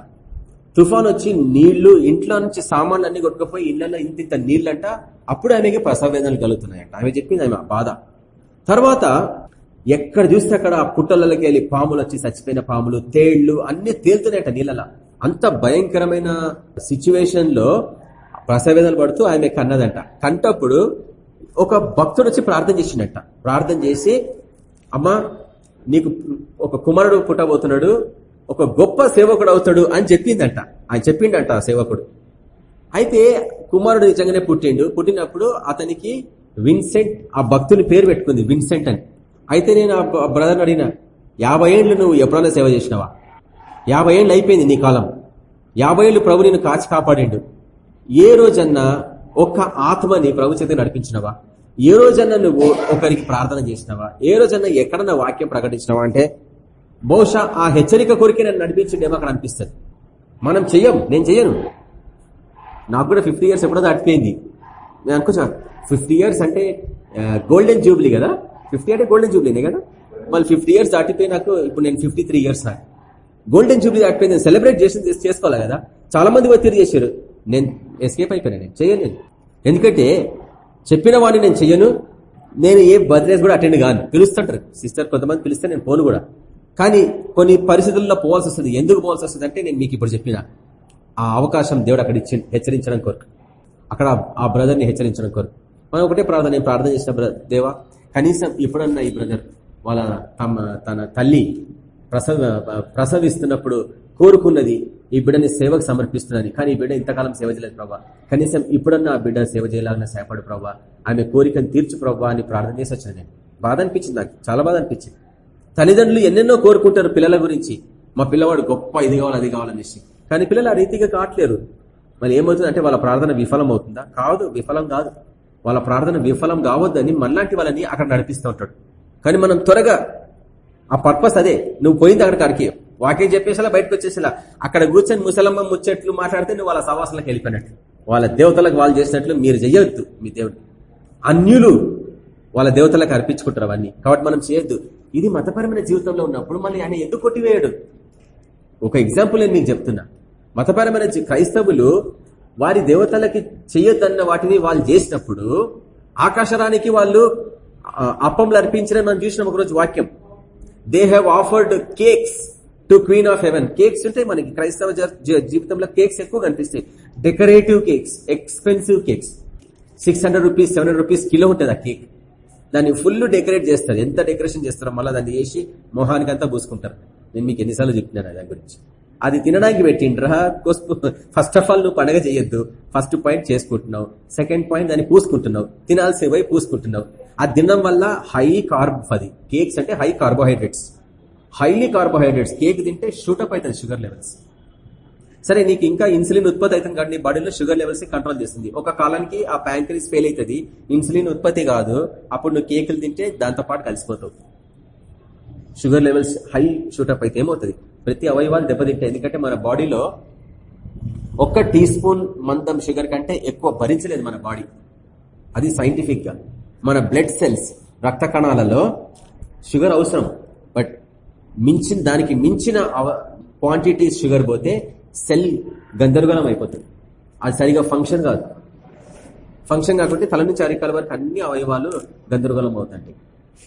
తుఫాన్ వచ్చి నీళ్ళు ఇంట్లో నుంచి సామాన్లు అన్ని కొట్టుకుపోయి ఇళ్ళలో ఇంత ఇంత నీళ్ళంట అప్పుడు ఆమెకి ప్రసవేదనలు కలుగుతున్నాయంట. ఆమె చెప్పింది ఆమె బాధ. తర్వాత ఎక్కడ చూస్తే అక్కడ ఆ పుట్టలకి వెళ్ళి పాములు వచ్చి చచ్చిపోయిన పాములు తేళ్ళు అన్ని తేలుతున్నాయట నీళ్ళలా. అంత భయంకరమైన సిచ్యువేషన్లో ప్రసవేదన పడుతూ ఆమె కన్నదంట. కంటప్పుడు ఒక భక్తుడు వచ్చి ప్రార్థన చేసిండట. ప్రార్థన చేసి అమ్మా నీకు ఒక కుమారుడు పుట్టబోతున్నాడు ఒక గొప్ప సేవకుడు అవుతాడు అని చెప్పిందంట. ఆయన చెప్పిండంట సేవకుడు. అయితే కుమారుడు నిజంగానే పుట్టిండు. పుట్టినప్పుడు అతనికి విన్సెంట్ ఆ భక్తుని పేరు పెట్టుకుంది విన్సెంట్ అని. అయితే నేను ఆ బ్రదర్ అడిగిన యాభై ఏళ్ళు నువ్వు ఎప్పుడైనా సేవ చేసినావా? యాభై ఏళ్ళు అయిపోయింది నీ కాలం. యాభై ఏళ్ళు ప్రభు నేను కాచి కాపాడిండు. ఏ రోజన్నా ఒక్క ఆత్మని ప్రభు చేత నడిపించినవా? ఏ రోజన్నా నువ్వు ఒకరికి ప్రార్థన చేసినావా? ఏ రోజన్నా ఎక్కడన్నా వాక్యం ప్రకటించినవా? అంటే బహుశా ఆ హెచ్చరిక కొరికే నన్ను నడిపించిండేమో అక్కడ అనిపిస్తుంది. మనం చెయ్యం నేను చెయ్యను. నాకు కూడా ఫిఫ్టీ ఇయర్స్ ఎప్పుడో దాటిపోయింది. నేను అనుకోవచ్చు ఫిఫ్టీ ఇయర్స్ అంటే గోల్డెన్ జూబ్లీ కదా? ఫిఫ్టీ అంటే గోల్డెన్ జూబ్లీనే కదా? మళ్ళీ ఫిఫ్టీ ఇయర్స్ దాటిపోయి నాకు ఇప్పుడు నేను ఫిఫ్టీ త్రీ ఇయర్స్ నాకు గోల్డెన్ జూబ్లీ దాటిపోయింది నేను సెలబ్రేట్ చేసి చేసుకోవాలి కదా? చాలా మంది ఒత్తిడి చేశారు. నేను ఎస్కేప్ అయిపోయినా నేను చేయలేను ఎందుకంటే చెప్పిన వాడిని నేను చెయ్యను నేను ఏ బర్త్డేస్ కూడా అటెండ్ కాను. పిలుస్తుంటారు. సిస్టర్ కొంతమంది పిలిస్తే నేను పోను కూడా. కానీ కొన్ని పరిస్థితుల్లో పోవాల్సి వస్తుంది. ఎందుకు పోవాల్సి వస్తుంది అంటే నేను మీకు ఇప్పుడు చెప్పిన ఆ అవకాశం దేవుడు అక్కడ ఇచ్చి హెచ్చరించడం కొరకు. అక్కడ ఆ బ్రదర్ని హెచ్చరించడం కొరకు. మనం ఒకటే ప్రార్థన నేను ప్రార్థన చేసిన దేవా కనీసం ఎప్పుడన్నా ఈ బ్రదర్ వాళ్ళ తమ తన తల్లి ప్రసవ ప్రసవిస్తున్నప్పుడు కోరుకున్నది ఈ బిడ్డని సేవకు సమర్పిస్తున్నది. కానీ ఈ బిడ్డ ఇంతకాలం సేవ చేయలేదు ప్రభావ కనీసం ఇప్పుడన్నా ఆ బిడ్డ సేవ చేయాలన్న సేపడు ప్రభావ ఆమె కోరికను తీర్చు ప్రభా అని ప్రార్థన చేసి వచ్చిన నేను. బాధ అనిపించింది నాకు. చాలా బాధ అనిపించింది. తల్లిదండ్రులు ఎన్నెన్నో కోరుకుంటారు పిల్లల గురించి. మా పిల్లవాడు గొప్ప ఇది కావాలి అది కావాలనేసి కానీ పిల్లలు ఆ రీతిగా కావట్లేరు. మరి ఏమవుతుంది అంటే వాళ్ళ ప్రార్థన విఫలం అవుతుందా కాదు విఫలం కాదు. వాళ్ళ ప్రార్థన విఫలం కావద్దని మనలాంటి వాళ్ళని అక్కడ నడిపిస్తూ ఉంటాడు. కానీ మనం త్వరగా ఆ పర్పస్ అదే. నువ్వు పోయింది అక్కడికి కాడికి వాకే చెప్పేసేలా బయటకు వచ్చేసేలా. అక్కడ కూర్చొని ముసలమ్మ ముచ్చట్లు మాట్లాడితే నువ్వు వాళ్ళ సవాసలకు వెళ్ళిపోయినట్లు వాళ్ళ దేవతలకు వాళ్ళు చేసినట్లు మీరు చెయ్యొద్దు మీ దేవుడు. అన్యులు వాళ్ళ దేవతలకు అర్పించుకుంటారు అవన్నీ. కాబట్టి మనం చేయొద్దు. ఇది మతపరమైన జీవితంలో ఉన్నప్పుడు మళ్ళీ ఆయన ఎందుకు కొట్టివేయడు? ఒక ఎగ్జాంపుల్ నేను మీకు చెప్తున్నా. మతపరమైన క్రైస్తవులు వారి దేవతలకి చేయొద్దన్న వాటిని వాళ్ళు చేసినప్పుడు ఆకాశరానికి వాళ్ళు అప్పంలు అర్పించిన మనం చూసిన ఒకరోజు వాక్యం. They have offered cakes to queen of heaven cakes ఉంటే మనకి క్రైస్తవ జీవితంలో కేక్స్ ఎక్కువ కనిపిస్తాయి. Decorative cakes expensive cakes six hundred rupees seven hundred rupees kilo ఉంటుంది ఆ కేక్ దాన్ని ఫుల్ డెకరేట్ చేస్తారు. ఎంత డెకరేషన్ చేస్తారో మళ్ళీ దాన్ని చేసి మొహానికి అంతా పూసుకుంటారు. నేను మీకు ఎన్నిసార్లు చెప్తున్నాను దాని గురించి. అది తినడానికి పెట్టిండ్రా? ఫస్ట్ ఆఫ్ ఆల్ నువ్వు పండగ చేయొద్దు. ఫస్ట్ పాయింట్ చేసుకుంటున్నావు. సెకండ్ పాయింట్ దాన్ని పూసుకుంటున్నావు. తినాల్సి పోయి పూసుకుంటున్నావు. అది తినడం వల్ల హై కార్బ్ అది. కేక్స్ అంటే high carbohydrates highly carbohydrates cake తింటే షూటప్ అవుతుంది షుగర్ లెవెల్స్ సరే నీకు ఇంకా ఇన్సులిన్ ఉత్పత్తి అవుతుంది కాబట్టి బాడీలో షుగర్ లెవెల్స్ కంట్రోల్ చేస్తుంది. ఒక కాలానికి ఆ ప్యాంక్రీస్ ఫెయిల్ అవుతుంది. ఇన్సులిన్ ఉత్పత్తి కాదు. అప్పుడు నువ్వు కేకులు తింటే దాంతో పాటు కలిసిపోతావు. Sugar levels high shoot up అయితే ఏమవుతుంది? ప్రతి అవయవాలు దెబ్బతింటాయి. ఎందుకంటే మన బాడీలో ఒక్క టీ స్పూన్ మందం షుగర్ కంటే ఎక్కువ భరించలేదు మన బాడీ. అది సైంటిఫిక్గా మన బ్లడ్ సెల్స్ రక్త కణాలలో షుగర్ అవసరం. బట్ మించిన దానికి మించిన క్వాంటిటీ షుగర్ పోతే సెల్ గందరగోళం అయిపోతుంది. అది సరిగా ఫంక్షన్ కాదు. ఫంక్షన్ కాకుంటే తల నుంచి అరికాల వరకు అన్ని అవయవాలు గందరగోళం అవుతాయి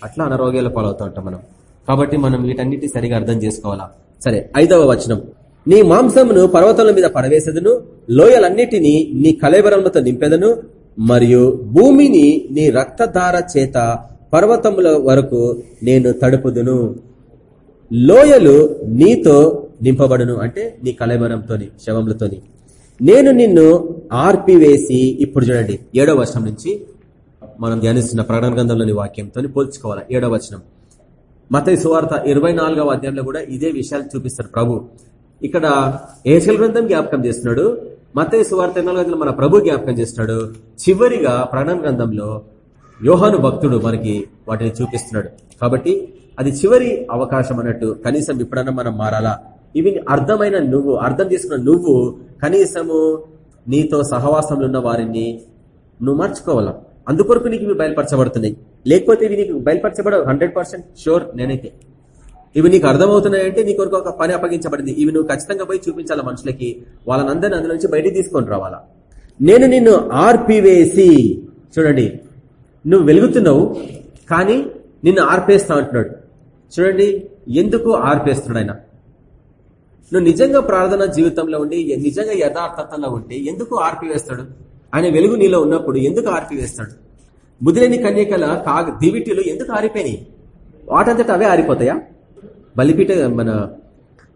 అట్లా అనారోగ్యాల పాలవుతూ ఉంటాం మనం. కాబట్టి మనం వీటన్నిటి సరిగా అర్థం చేసుకోవాలా? సరే ఐదవ వచనం. నీ మాంసమును పర్వతముల మీద పడవేసేదను లోయలన్నిటినీ నీ కలేబరములతో నింపెదను మరియు భూమిని నీ రక్తధార చేత పర్వతముల వరకు నేను తడుపుదును. లోయలు నీతో నింపబడును అంటే నీ కలేబరంతోని శవములతోని. నేను నిన్ను ఆర్పివేసి ఇప్పుడు చూడండి ఏడవ వర్షం నుంచి మనం ధ్యానిస్తున్న ప్రకటన గ్రంథంలోని వాక్యంతో పోల్చుకోవాలి? ఏడవ వచనం. మత సువార్త ఇరవై నాలుగవ అధ్యాయంలో కూడా ఇదే విషయాలు చూపిస్తారు ప్రభు. ఇక్కడ ఏషల్ గ్రంథం జ్ఞాపకం చేస్తున్నాడు. మత సువార్త ఇరవై నాలుగు మన ప్రభు జ్ఞాపకం చేస్తున్నాడు. చివరిగా ప్రకటన గ్రంథంలో యోహాను భక్తుడు మనకి వాటిని చూపిస్తున్నాడు. కాబట్టి అది చివరి అవకాశం అన్నట్టు కనీసం ఇప్పుడన్నా మనం మారాలా? ఇవి అర్థమైన నువ్వు అర్థం చేసుకున్న నువ్వు కనీసము నీతో సహవాసంలో ఉన్న వారిని నువ్వు మర్చుకోవాలా అందుకొరకు నీకు ఇవి బయలుపరచబడుతున్నాయి. లేకపోతే ఇవి నీకు బయలుపరచబడవు. హండ్రెడ్ పర్సెంట్ షూర్ నేనైతే. ఇవి నీకు అర్థమవుతున్నాయంటే నీ కొరకు ఒక పని అప్పగించబడింది. ఇవి నువ్వు ఖచ్చితంగా పోయి చూపించాలా మనుషులకి? వాళ్ళనందరినీ అందులో నుంచి బయటికి తీసుకొని రావాలా? నేను నిన్ను ఆర్పివేసి చూడండి నువ్వు వెలుగుతున్నావు కానీ నిన్ను ఆర్పేస్తా అంటున్నాడు. చూడండి ఎందుకు ఆర్పేస్తున్నాడు ఆయన? నువ్వు నిజంగా ప్రార్థన జీవితంలో ఉండి నిజంగా యథార్థతంలో ఉంటే ఎందుకు ఆర్పివేస్తాడు? ఆయన వెలుగు నీలో ఉన్నప్పుడు ఎందుకు ఆర్పివేస్తాడు? బుధిలేని కన్యకల కాగ దివిటీలు ఎందుకు ఆరిపోయినాయి? వాటంతట అవే ఆరిపోతాయా? బలిపీఠ మన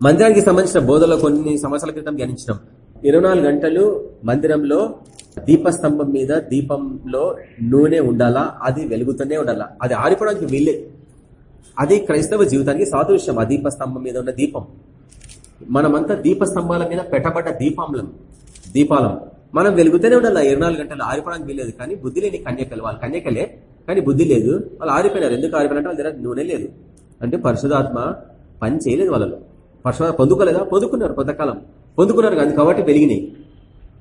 మందిరానికి సంబంధించిన బోధలో కొన్ని సంవత్సరాల క్రితం ధ్యానించినాం. ఇరవై గంటలు మందిరంలో దీపస్తంభం మీద దీపంలో నూనె ఉండాలా? అది వెలుగుతూనే ఉండాలా? అది ఆరిపోవడానికి వీల్లేదు. అది క్రైస్తవ జీవితానికి సాదృశ్యం ఆ దీపస్తంభం మీద ఉన్న దీపం. మనమంతా దీపస్తంభాల మీద పెట్టబడ్డ దీపంలం దీపాలం. మనం వెలుగుతూనే ఉండాలి. ఇరవై గంటలు ఆరిపోవడానికి వీల్లేదు. కానీ బుద్ధి లేని కన్యకలు వాళ్ళు కన్యకలే కానీ బుద్ధి లేదు. వాళ్ళు ఆరిపోయినారు. ఎందుకు ఆరిపోయినట్టు వాళ్ళ దగ్గర నూనె లేదు. అంటే పరిశుధాత్మ పని చేయలేదు వాళ్ళలో. పరిశుధాత్మ పొందుకోలేదా? పొందుకున్నారు కొంతకాలం. పొందుకున్నారు కానీ కాబట్టి వెలిగినాయి.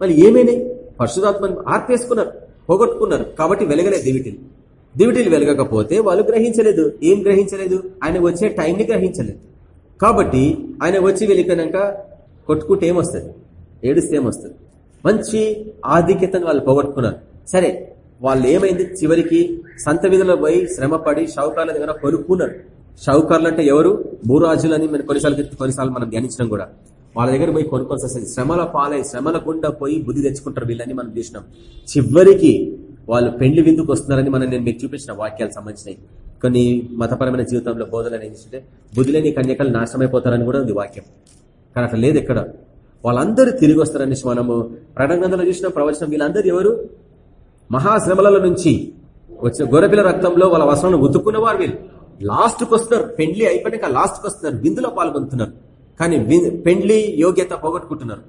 మళ్ళీ ఏమైనాయి? పరిశుధాత్మని ఆర్పేసుకున్నారు. పోగొట్టుకున్నారు. కాబట్టి వెలగలేదు దివిటీలు. దివిటీలు వెలగకపోతే వాళ్ళు గ్రహించలేదు. ఏం గ్రహించలేదు? ఆయన వచ్చే టైంని గ్రహించలేదు. కాబట్టి ఆయన వచ్చి వెళ్ళిపోయినాక కొట్టుకుంటే ఏమొస్తుంది? ఏడుస్తే ఏమొస్తుంది? మంచి ఆధిక్యతను వాళ్ళు పోగొట్టుకున్నారు. సరే వాళ్ళు ఏమైంది? చివరికి సంత విధిలో పోయి శ్రమపడి షౌకార్ల దగ్గర కొనుక్కున్నారు. షౌకార్లు అంటే ఎవరు? భూరాజులని మనం కొన్నిసార్లు కొన్నిసార్లు మనం ధ్యానించడం కూడా. వాళ్ళ దగ్గర పోయి కొనుక్కోవాల్సి వస్తుంది శ్రమల పాలై శ్రమల గుండా పోయి బుద్ధి తెచ్చుకుంటారు వీళ్ళని మనం చూసినాం. చివరికి వాళ్ళు పెండ్లి విందుకు వస్తున్నారని మనం నేను మీకు చూపించిన వాక్యాలు సంబంధించినవి. కొన్ని మతపరమైన జీవితంలో బోధనలు ఏంటంటే బుద్ధిలేని కన్యకలు నాశనమైపోతారని కూడా ఉంది వాక్యం. కానీ అట్లా లేదు ఎక్కడ. వాళ్ళందరూ తిరిగి వస్తారని మనము ప్రణగ్రంథంలో చూసిన ప్రవచనం వీళ్ళందరూ ఎవరు? మహాశ్రమల నుంచి వచ్చిన గొర్రెపిల్ల రక్తంలో వాళ్ళ వస్త్రాలను ఉతుక్కున్న వారు వీళ్ళు. లాస్ట్కి వస్తున్నారు. పెండ్లి అయిపోయినాక లాస్ట్కి వస్తున్నారు. విందులో పాల్గొంటున్నారు. కానీ పెండ్లి యోగ్యత పోగొట్టుకుంటున్నారు.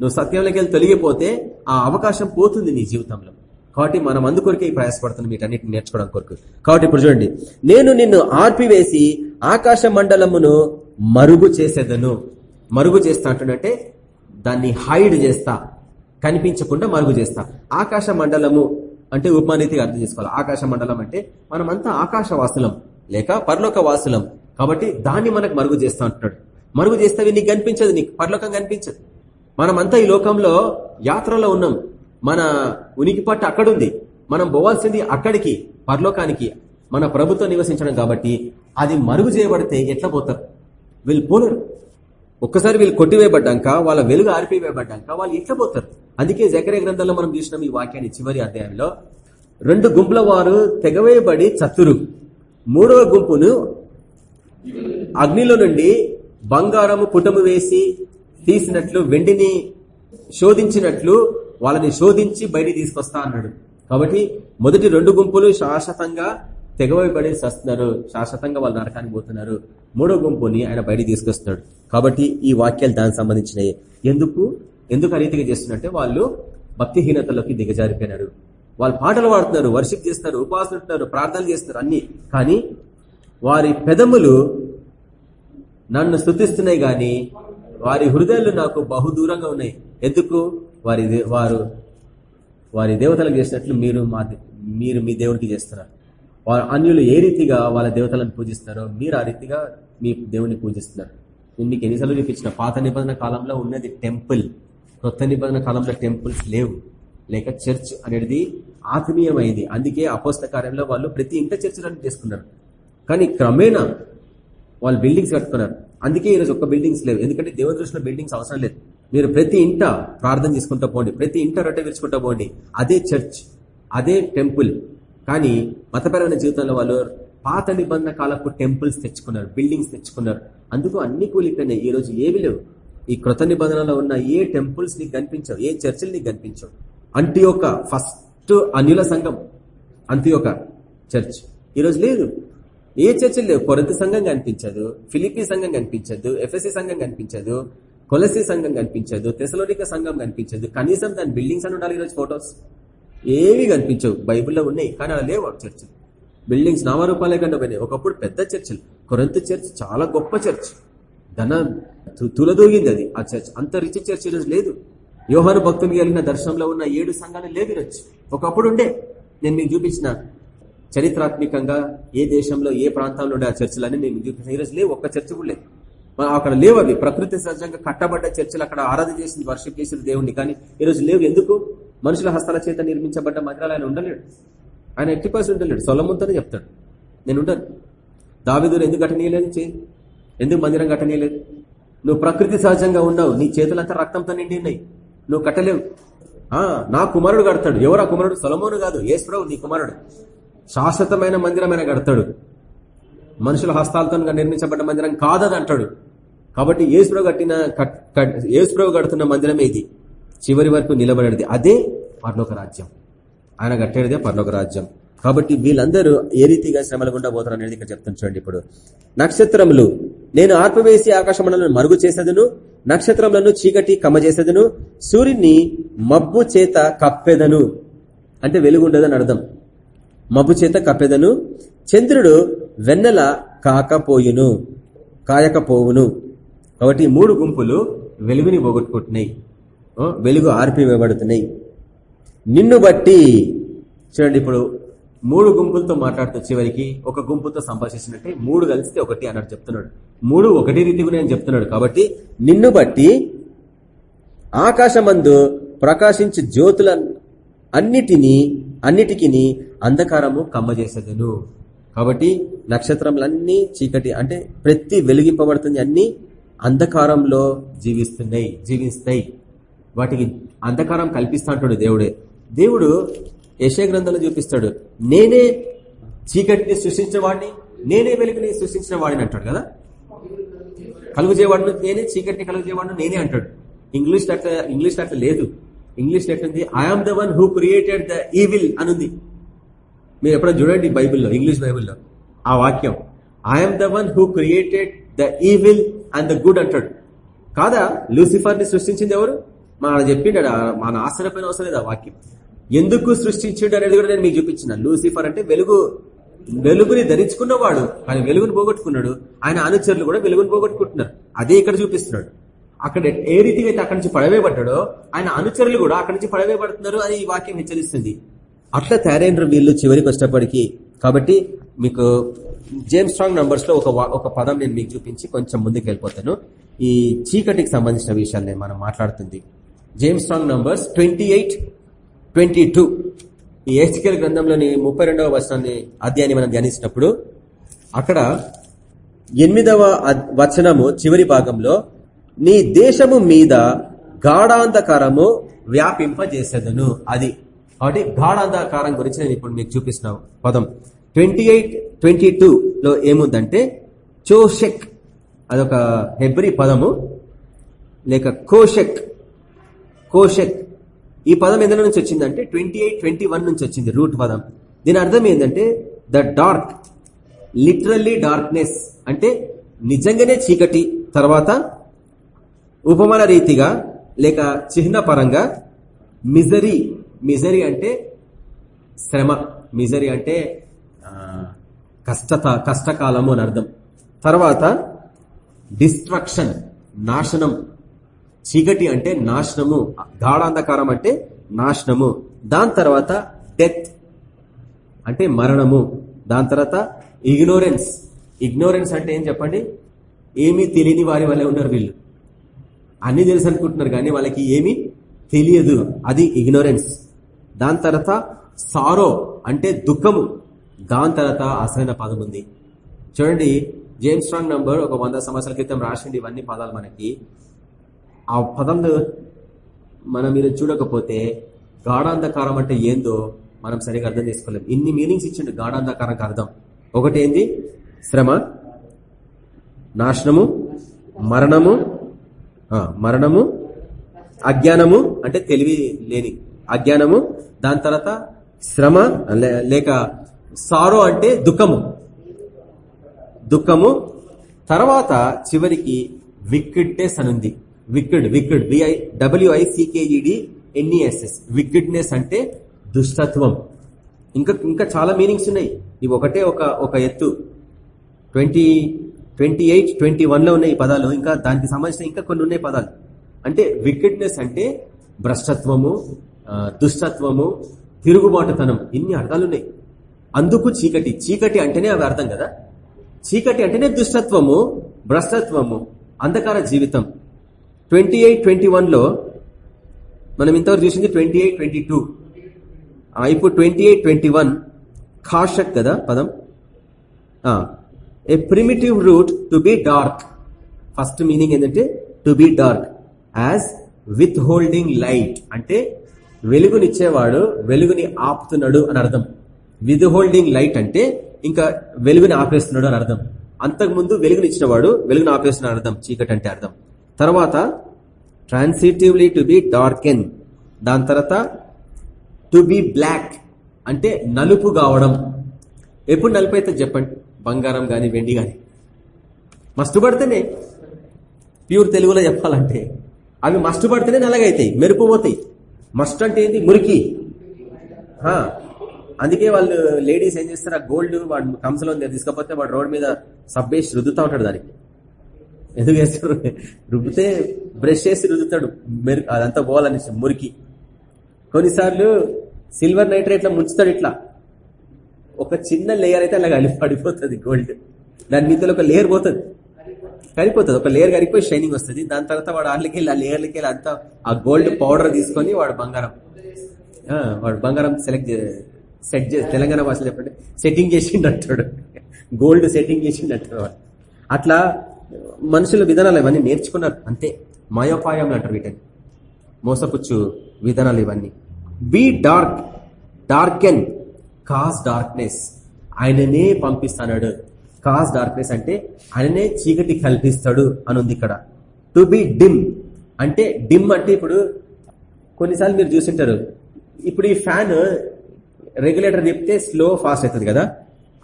నువ్వు సత్యంలోకి వెళ్ళి తొలగిపోతే ఆ అవకాశం పోతుంది నీ జీవితంలో. కాబట్టి మనం అందుకొరకే ప్రయాసపడుతున్నాం వీటన్నిటిని నేర్చుకోవడం కొరకు. కాబట్టి ఇప్పుడు చూడండి. నేను నిన్ను ఆర్పివేసి ఆకాశ మండలమును మరుగు చేసేదను. మరుగు చేస్తా అంటుంటే దాన్ని హైడ్ చేస్తా కనిపించకుండా మరుగు చేస్తా. ఆకాశ మండలము అంటే ఉపమానితిగా అర్థం చేసుకోవాలి. ఆకాశ మండలం అంటే మనమంతా ఆకాశ వాసులం లేక పరలోక వాసులం కాబట్టి దాన్ని మనకు మరుగు చేస్తా అంటున్నాడు. మరుగు చేస్తే నీకు కనిపించదు నీకు పరలోకం కనిపించదు. మనమంతా ఈ లోకంలో యాత్రలో ఉన్నాం. మన ఉనికి పట్టు అక్కడుంది. మనం పోవాల్సింది అక్కడికి పరలోకానికి మన ప్రభుత్వం నివసించడం కాబట్టి అది మరుగు చేయబడితే ఎట్లా పోతారు? వీళ్ళు పోలేరు. ఒక్కసారి వీళ్ళు కొట్టివేయబడ్డాక వాళ్ళ వెలుగు ఆరిపివేయబడ్డాక వాళ్ళు ఇట్లా పోతారు అందుకే జకరే గ్రంథంలో మనం చూసినాం ఈ వాక్యాన్ని చివరి అధ్యాయంలో. రెండు గుంపుల వారు తెగవేయబడి చతురు. మూడవ గుంపును అగ్నిలో నుండి బంగారము పుటము వేసి తీసినట్లు వెండిని శోధించినట్లు వాళ్ళని శోధించి బయటికి తీసుకొస్తా అన్నాడు. కాబట్టి మొదటి రెండు గుంపులు శాశ్వతంగా తెగవబడి వస్తున్నారు శాశ్వతంగా వాళ్ళు నరకానికి పోతున్నారు. మూడో గుంపుని ఆయన బయటికి తీసుకొస్తున్నాడు. కాబట్టి ఈ వాక్యాలు దానికి సంబంధించినవి ఎందుకు? ఎందుకు అరీతిగా చేస్తున్నట్టే వాళ్ళు భక్తిహీనతలోకి దిగజారిపోయినారు. వాళ్ళు పాటలు పాడుతున్నారు వర్షిప్ చేస్తారు ఉపాసన ఉంటున్నారు ప్రార్థనలు చేస్తారు అన్ని. కానీ వారి పెదములు నన్ను స్థుతిస్తున్నాయి గాని వారి హృదయాలు నాకు బహుదూరంగా ఉన్నాయి. ఎందుకు? వారి దే- వారు వారి దేవతలకు చేసినట్లు మీరు మా మీరు మీ దేవుడికి చేస్తున్నారు. వారు అన్యులు ఏ రీతిగా వాళ్ళ దేవతలను పూజిస్తారో మీరు ఆ రీతిగా మీ దేవుని పూజిస్తున్నారు. నేను మీకు ఎన్నిసార్లు చూపించిన పాత నిబంధన కాలంలో ఉన్నది టెంపుల్. కొత్త నిబంధన కాలంలో టెంపుల్స్ లేవు. లేక చర్చ్ అనేది ఆత్మీయమైంది. అందుకే అపోస్త కార్యంలో వాళ్ళు ప్రతి ఇంట చర్చలను చేసుకున్నారు. కానీ క్రమేణా వాళ్ళు బిల్డింగ్స్ కట్టుకున్నారు. అందుకే ఈరోజు ఒక్క బిల్డింగ్స్ లేవు. ఎందుకంటే దేవుని దృష్టిలో బిల్డింగ్స్ అవసరం లేదు. మీరు ప్రతి ఇంట ప్రార్థన చేసుకుంటూ పోండి. ప్రతి ఇంట రొట్టె విరుచుకుంటూ పోండి. అదే చర్చ్ అదే టెంపుల్. కానీ మతపరమైన జీవితంలో వాళ్ళు పాత నిబంధన కాలపు టెంపుల్స్ తెచ్చుకున్నారు బిల్డింగ్స్ తెచ్చుకున్నారు. అందుకు అన్ని కూలిపోయినాయి ఈ రోజు ఏవి లేవు. ఈ కృత నిబంధనలో ఉన్న ఏ టెంపుల్స్ నీకు కనిపించవు ఏ చర్చిలు నీకు కనిపించవు. ఒక ఫస్ట్ అన్యుల సంఘం అంత్యోక చర్చ్. ఈరోజు లేదు. ఏ చర్చిలు లేవు? కొరంత సంఘం కనిపించదు ఫిలిపీ సంఘం కనిపించదు ఎఫ్ఎస్సి సంఘం కనిపించదు కొలసి సంఘం కనిపించదు తెసలోనిక సంఘం కనిపించదు. కనీసం దాని బిల్డింగ్స్ అని ఉండాలి ఈరోజు ఫొటోస్. ఏవి కనిపించవు. బైబిల్లో ఉన్నాయి కానీ అలా లేవు చర్చలు. బిల్డింగ్స్ నామరూపాలే కన్నా పోయినాయి ఒకప్పుడు పెద్ద చర్చలు. కొరంత చర్చ్ చాలా గొప్ప చర్చ్. ధన తులదూగింది అది. ఆ చర్చ్ అంత రిచ్ చర్చ్ ఈరోజు లేదు. యోహాను భక్తులు కలిగిన దర్శనంలో ఉన్న ఏడు సంఘాలు లేవు ఈరోజు. ఒకప్పుడు ఉండే. నేను మీకు చూపించిన చరిత్రాత్మకంగా ఏ దేశంలో ఏ ప్రాంతంలో ఉండే ఆ చర్చలన్నీ నేను మీకు చూపించిన ఈరోజు లేవు. ఒక్క చర్చ కూడా లేదు. అక్కడ లేవు అవి. ప్రకృతి సహజంగా కట్టబడ్డ చర్చలు అక్కడ ఆరాధన చేసింది వర్షిప్ చేసింది దేవుణ్ణి. కానీ ఈరోజు లేవు. ఎందుకు? మనుషుల హస్తాల చేత నిర్మించబడ్డ మందిరాలు ఆయన ఉండలేడు. ఆయన ఎట్టి పరిస్థితి ఉండలేడు. సొలముంతోనే చెప్తాడు. నేను ఉండను. దావిదూరు ఎందుకు ఘటనీయలేదు చే- ఎందుకు మందిరం కట్టనీయలేదు? నువ్వు ప్రకృతి సహజంగా ఉన్నావు. నీ చేతులంతా రక్తంతో నిండి ఉన్నాయి. నువ్వు కట్టలేవు. నా కుమారుడు కడతాడు. ఎవరా కుమారుడు? సొలమోను కాదు. ఏశ్వరావు నీ కుమారుడు. శాశ్వతమైన మందిరం ఆయన కడతాడు. మనుషుల హస్తాలతో నిర్మించబడ్డ మందిరం కాదని అంటాడు. కాబట్టి ఏసుప్రభు కట్టిన కట్- ఏసుప్రభు కడుతున్న మందిరమే ఇది. చివరి వరకు నిలబడేది అదే పర్లోక రాజ్యం. ఆయన కట్టేదే పర్లోక రాజ్యం. కాబట్టి వీళ్ళందరూ ఏ రీతిగా శ్రమల గుండా పోతారు అనేది ఇక్కడ చెప్తాను చూడండి ఇప్పుడు. నక్షత్రములు. నేను ఆత్మవేసి ఆకాశమండలను మరుగు చేసేదను నక్షత్రములను చీకటి కమ్మజేసేదను సూర్యుని మబ్బు చేత కప్పెదను. అంటే వెలుగుండదని అర్థం. మబ్బు చేత కప్పెదను. చంద్రుడు వెన్నెల కాకపోయును కాయకపోవును. కాబట్టి మూడు గుంపులు వెలుగుని పోగొట్టుకుంటున్నాయి. వెలుగు ఆర్పివేయబడుతున్నాయి నిన్ను బట్టి చూడండి ఇప్పుడు మూడు గుంపులతో మాట్లాడుతూ చివరికి ఒక గుంపుతో సంభాషించినట్టే మూడు కలిస్తే ఒకటి అన్నట్టు చెప్తున్నాడు. మూడు ఒకటి రీతిగానే అని చెప్తున్నాడు కాబట్టి నిన్ను బట్టి ఆకాశమందు ప్రకాశించే జ్యోతుల అన్నిటినీ అన్నిటికీ అంధకారము కమ్మజేసేదను. కాబట్టి నక్షత్రములన్నీ చీకటి అంటే ప్రతి వెలిగింపబడుతుంది అన్ని అంధకారంలో జీవిస్తున్నాయి జీవిస్తాయి. వాటికి అంధకారం కల్పిస్తాంటాడు దేవుడే. దేవుడు యశగ్రంథంలో చూపిస్తాడు నేనే చీకటిని సృష్టించిన వాడిని నేనే వెలుగుని సృష్టించిన వాడిని అంటాడు కదా. కలుగు చేయవాడు నేనే చీకటిని కలుగు చేయవాడు నేనే అంటాడు. ఇంగ్లీష్ అట్లా ఇంగ్లీష్ అట్లా లేదు. ఇంగ్లీష్ ఎట్లుంది? I am the one who created the evil అనుంది. మీరు ఎప్పుడైనా చూడండి బైబిల్లో ఇంగ్లీష్ బైబిల్లో ఆ వాక్యం. I am the one who created the evil and the good అంటాడు. కాదా? లూసిఫర్ని సృష్టించింది ఎవరు? మన చెప్పిండ మన మన ఆశ్చర్యపోయిన అవసరం లేదు ఆ వాక్యం? ఎందుకు సృష్టించిండు అనేది కూడా నేను మీకు చూపించిన. లూసిఫర్ అంటే వెలుగు వెలుగుని ధరించుకున్నవాడు. ఆయన వెలుగుని పోగొట్టుకున్నాడు. ఆయన అనుచరులు కూడా వెలుగుని పోగొట్టుకుంటున్నారు. అదే ఇక్కడ చూపిస్తున్నాడు. అక్కడ ఏ రీతిగా అయితే అక్కడి నుంచి పడవేయబడ్డాడో ఆయన అనుచరులు కూడా అక్కడి నుంచి పడవేయబడుతున్నారు అని ఈ వాక్యం హెచ్చరిస్తుంది. అట్లా తయారైనరు వీళ్ళు చివరికి వచ్చినప్పటికీ కాబట్టి మీకు జేమ్స్ స్ట్రాంగ్ నంబర్స్లో ఒక ఒక పదం నేను మీకు చూపించి కొంచెం ముందుకు వెళ్ళిపోతాను ఈ చీకటికి సంబంధించిన విషయాన్ని మనం మాట్లాడుతుంది. James Strong numbers twenty eight twenty two ఈ హెచ్కెల్ గ్రంథంలోని ముప్పై రెండవ వచనాన్ని అధ్యాయాన్ని మనం ధ్యానించినప్పుడు అక్కడ ఎనిమిదవ వచనము చివరి భాగంలో నీ దేశము మీద గాఢాంధకారము వ్యాపింపజేసేదను. అది కాబట్టి గాఢాంధకారం గురించి నేను ఇప్పుడు మీకు చూపిస్తున్న పదం. ట్వంటీ ఎయిట్ ట్వంటీ లో ఏముందంటే చోషెక్ అదొక హెబ్రి పదము లేక కోషెక్. కోషక్ ఈ పదం ఎందులో నుంచి వచ్చిందంటే ట్వంటీ ఎయిట్ ట్వంటీ వన్ నుంచి వచ్చింది రూట్ పదం. దీని అర్థం ఏంటంటే ద డార్క్ లిటరల్లీ డార్క్నెస్. అంటే నిజంగానే చీకటి తర్వాత ఉపమాన రీతిగా లేక చిహ్న పరంగా మిజరీ. మిజరీ అంటే శ్రమ. మిజరీ అంటే కష్టత కష్టకాలము అని అర్థం. తర్వాత డిస్ట్రక్షన్ నాశనం. చీకటి అంటే నాశనము గాఢాంధకారం అంటే నాశనము. దాని తర్వాత డెత్ అంటే మరణము. దాని తర్వాత ఇగ్నోరెన్స్. ఇగ్నోరెన్స్ అంటే ఏం చెప్పండి? ఏమీ తెలియని వారి వల్లే ఉన్నారు వీళ్ళు. అన్ని తెలుసు అనుకుంటున్నారు కానీ వాళ్ళకి ఏమీ తెలియదు. అది ఇగ్నోరెన్స్. దాని తర్వాత సారో అంటే దుఃఖము. దాని తర్వాత అసలైన పదం ఉంది. చూడండి జేమ్స్ స్ట్రాంగ్ నంబర్ ఒక వంద సంవత్సరాల క్రితం రాసిండి ఇవన్నీ పదాలు మనకి. ఆ పదంలో మనం మీరు చూడకపోతే గాఢాంధకారం అంటే ఏందో మనం సరిగా అర్థం చేసుకోలేం. ఇన్ని మీనింగ్స్ ఇచ్చిండు గాఢాంధకారానికి అర్థం. ఒకటి ఏంది? శ్రమ నాశనము మరణము మరణము అజ్ఞానము అంటే తెలివి లేని అజ్ఞానము దాని తర్వాత శ్రమ లే- లేక సారో అంటే దుఃఖము. దుఃఖము తర్వాత చివరికి విక్కిడ్నెస్ అనుంది విక్కిడ్ విక్కిడ్ విఐ డబ్ల్యూఐసికేఈడి ఎన్ఈఎస్ఎస్ విక్కిడ్నెస్ అంటే దుష్టత్వం. ఇంకా ఇంకా చాలా మీనింగ్స్ ఉన్నాయి. ఇవి ఒకటే ఒక ఒక ఎత్తు. ట్వంటీ ట్వంటీ ఎయిట్ ట్వంటీ వన్లో ఉన్నాయి పదాలు. ఇంకా దానికి సంబంధించిన ఇంకా కొన్ని ఉన్నాయి పదాలు. అంటే వికెట్నెస్ అంటే భ్రష్టత్వము దుష్టత్వము తిరుగుబాటుతనం. ఇన్ని అర్థాలు ఉన్నాయి. అందుకు చీకటి. చీకటి అంటేనే అవి అర్థం కదా? చీకటి అంటేనే దుష్టత్వము భ్రష్టత్వము అంధకార జీవితం. ట్వంటీ ఎయిట్ ట్వంటీ వన్లో మనం ఇంతవరకు చూసింది ట్వంటీ ఎయిట్ ట్వంటీ టూ. ఇప్పుడు ట్వంటీ ఎయిట్ ట్వంటీ వన్. కాషక్ కదా పదం? A primitive root to be dark first meaning ఏంటంటే to be dark as withholding light అంటే వెలుగునిచ్చేవాడు వెలుగుని ఆపుతున్నాడు అని అర్థం. విత్ హోల్డింగ్ లైట్ అంటే ఇంకా వెలుగుని ఆపేస్తున్నాడు అని అర్థం. అంతకుముందు వెలుగునిచ్చినవాడు వెలుగుని ఆపేస్తున్నాడు అర్థం. చీకటి అంటే అర్థం. తర్వాత ట్రాన్సిటివ్లీ టు బి డార్కెన్ దాని తర్వాత టు బి బ్లాక్ అంటే నలుపు కావడం. ఎప్పుడు నలుపు అయితే చెప్పండి? బంగారం గాని వెండి గాని. మస్తు పడితేనే. ప్యూర్ తెలుగులో చెప్పాలంటే. అవి మస్తు పడితేనే నల్లగైతాయి మెరుపు పోతాయి. మస్ట్ అంటే ఏంటి మురికి. అందుకే వాళ్ళు లేడీస్ ఏం చేస్తారు? ఆ గోల్డ్ వాడు కంసలో తీసుకపోతే వాడు రోడ్ మీద సబ్బేసి రుద్దుతా ఉంటాడు దానికి. ఎందుకు వేస్తారు రుబ్బితే బ్రష్ చేసి రుద్దుతాడు. మెరు అదంతా పోవాలని మురికి. కొన్నిసార్లు సిల్వర్ నైట్రేట్ ముంచుతాడు ఇట్లా. ఒక చిన్న లేయర్ అయితే అలా కలిపి పడిపోతుంది గోల్డ్. దాని మీదలో ఒక లేయర్ పోతుంది. కరిపోతుంది ఒక లేయర్ కరిగిపోయి షైనింగ్ వస్తుంది. దాని తర్వాత వాడు ఆళ్ళకి వెళ్ళి ఆ లేయర్లకి వెళ్ళి అంతా ఆ గోల్డ్ పౌడర్ తీసుకొని వాడు బంగారం. వాడు బంగారం సెలెక్ట్ సెట్ చేసి తెలంగాణ భాషలో చెప్పండి. సెట్టింగ్ చేసిండు అంటాడు. గోల్డ్ సెట్టింగ్ చేసిండు అంటాడు వాడు. అట్లా మనుషుల విధానాలు ఇవన్నీ నేర్చుకున్నారు. అంతే. మయోపాయం అంటారు వీటిని. మోసపుచ్చు విధానాలు ఇవన్నీ. Be dark darken cause darkness ఆయననే పంపిస్తాడు. కాస్ డార్క్నెస్ అంటే ఆయననే చీకటి కల్పిస్తాడు అని ఉంది ఇక్కడ. టు బి డిమ్ అంటే డిమ్ అంటే ఇప్పుడు కొన్నిసార్లు మీరు చూసింటారు. ఇప్పుడు ఈ ఫ్యాన్ రెగ్యులేటర్ తిప్పితే స్లో ఫాస్ట్ అవుతుంది కదా.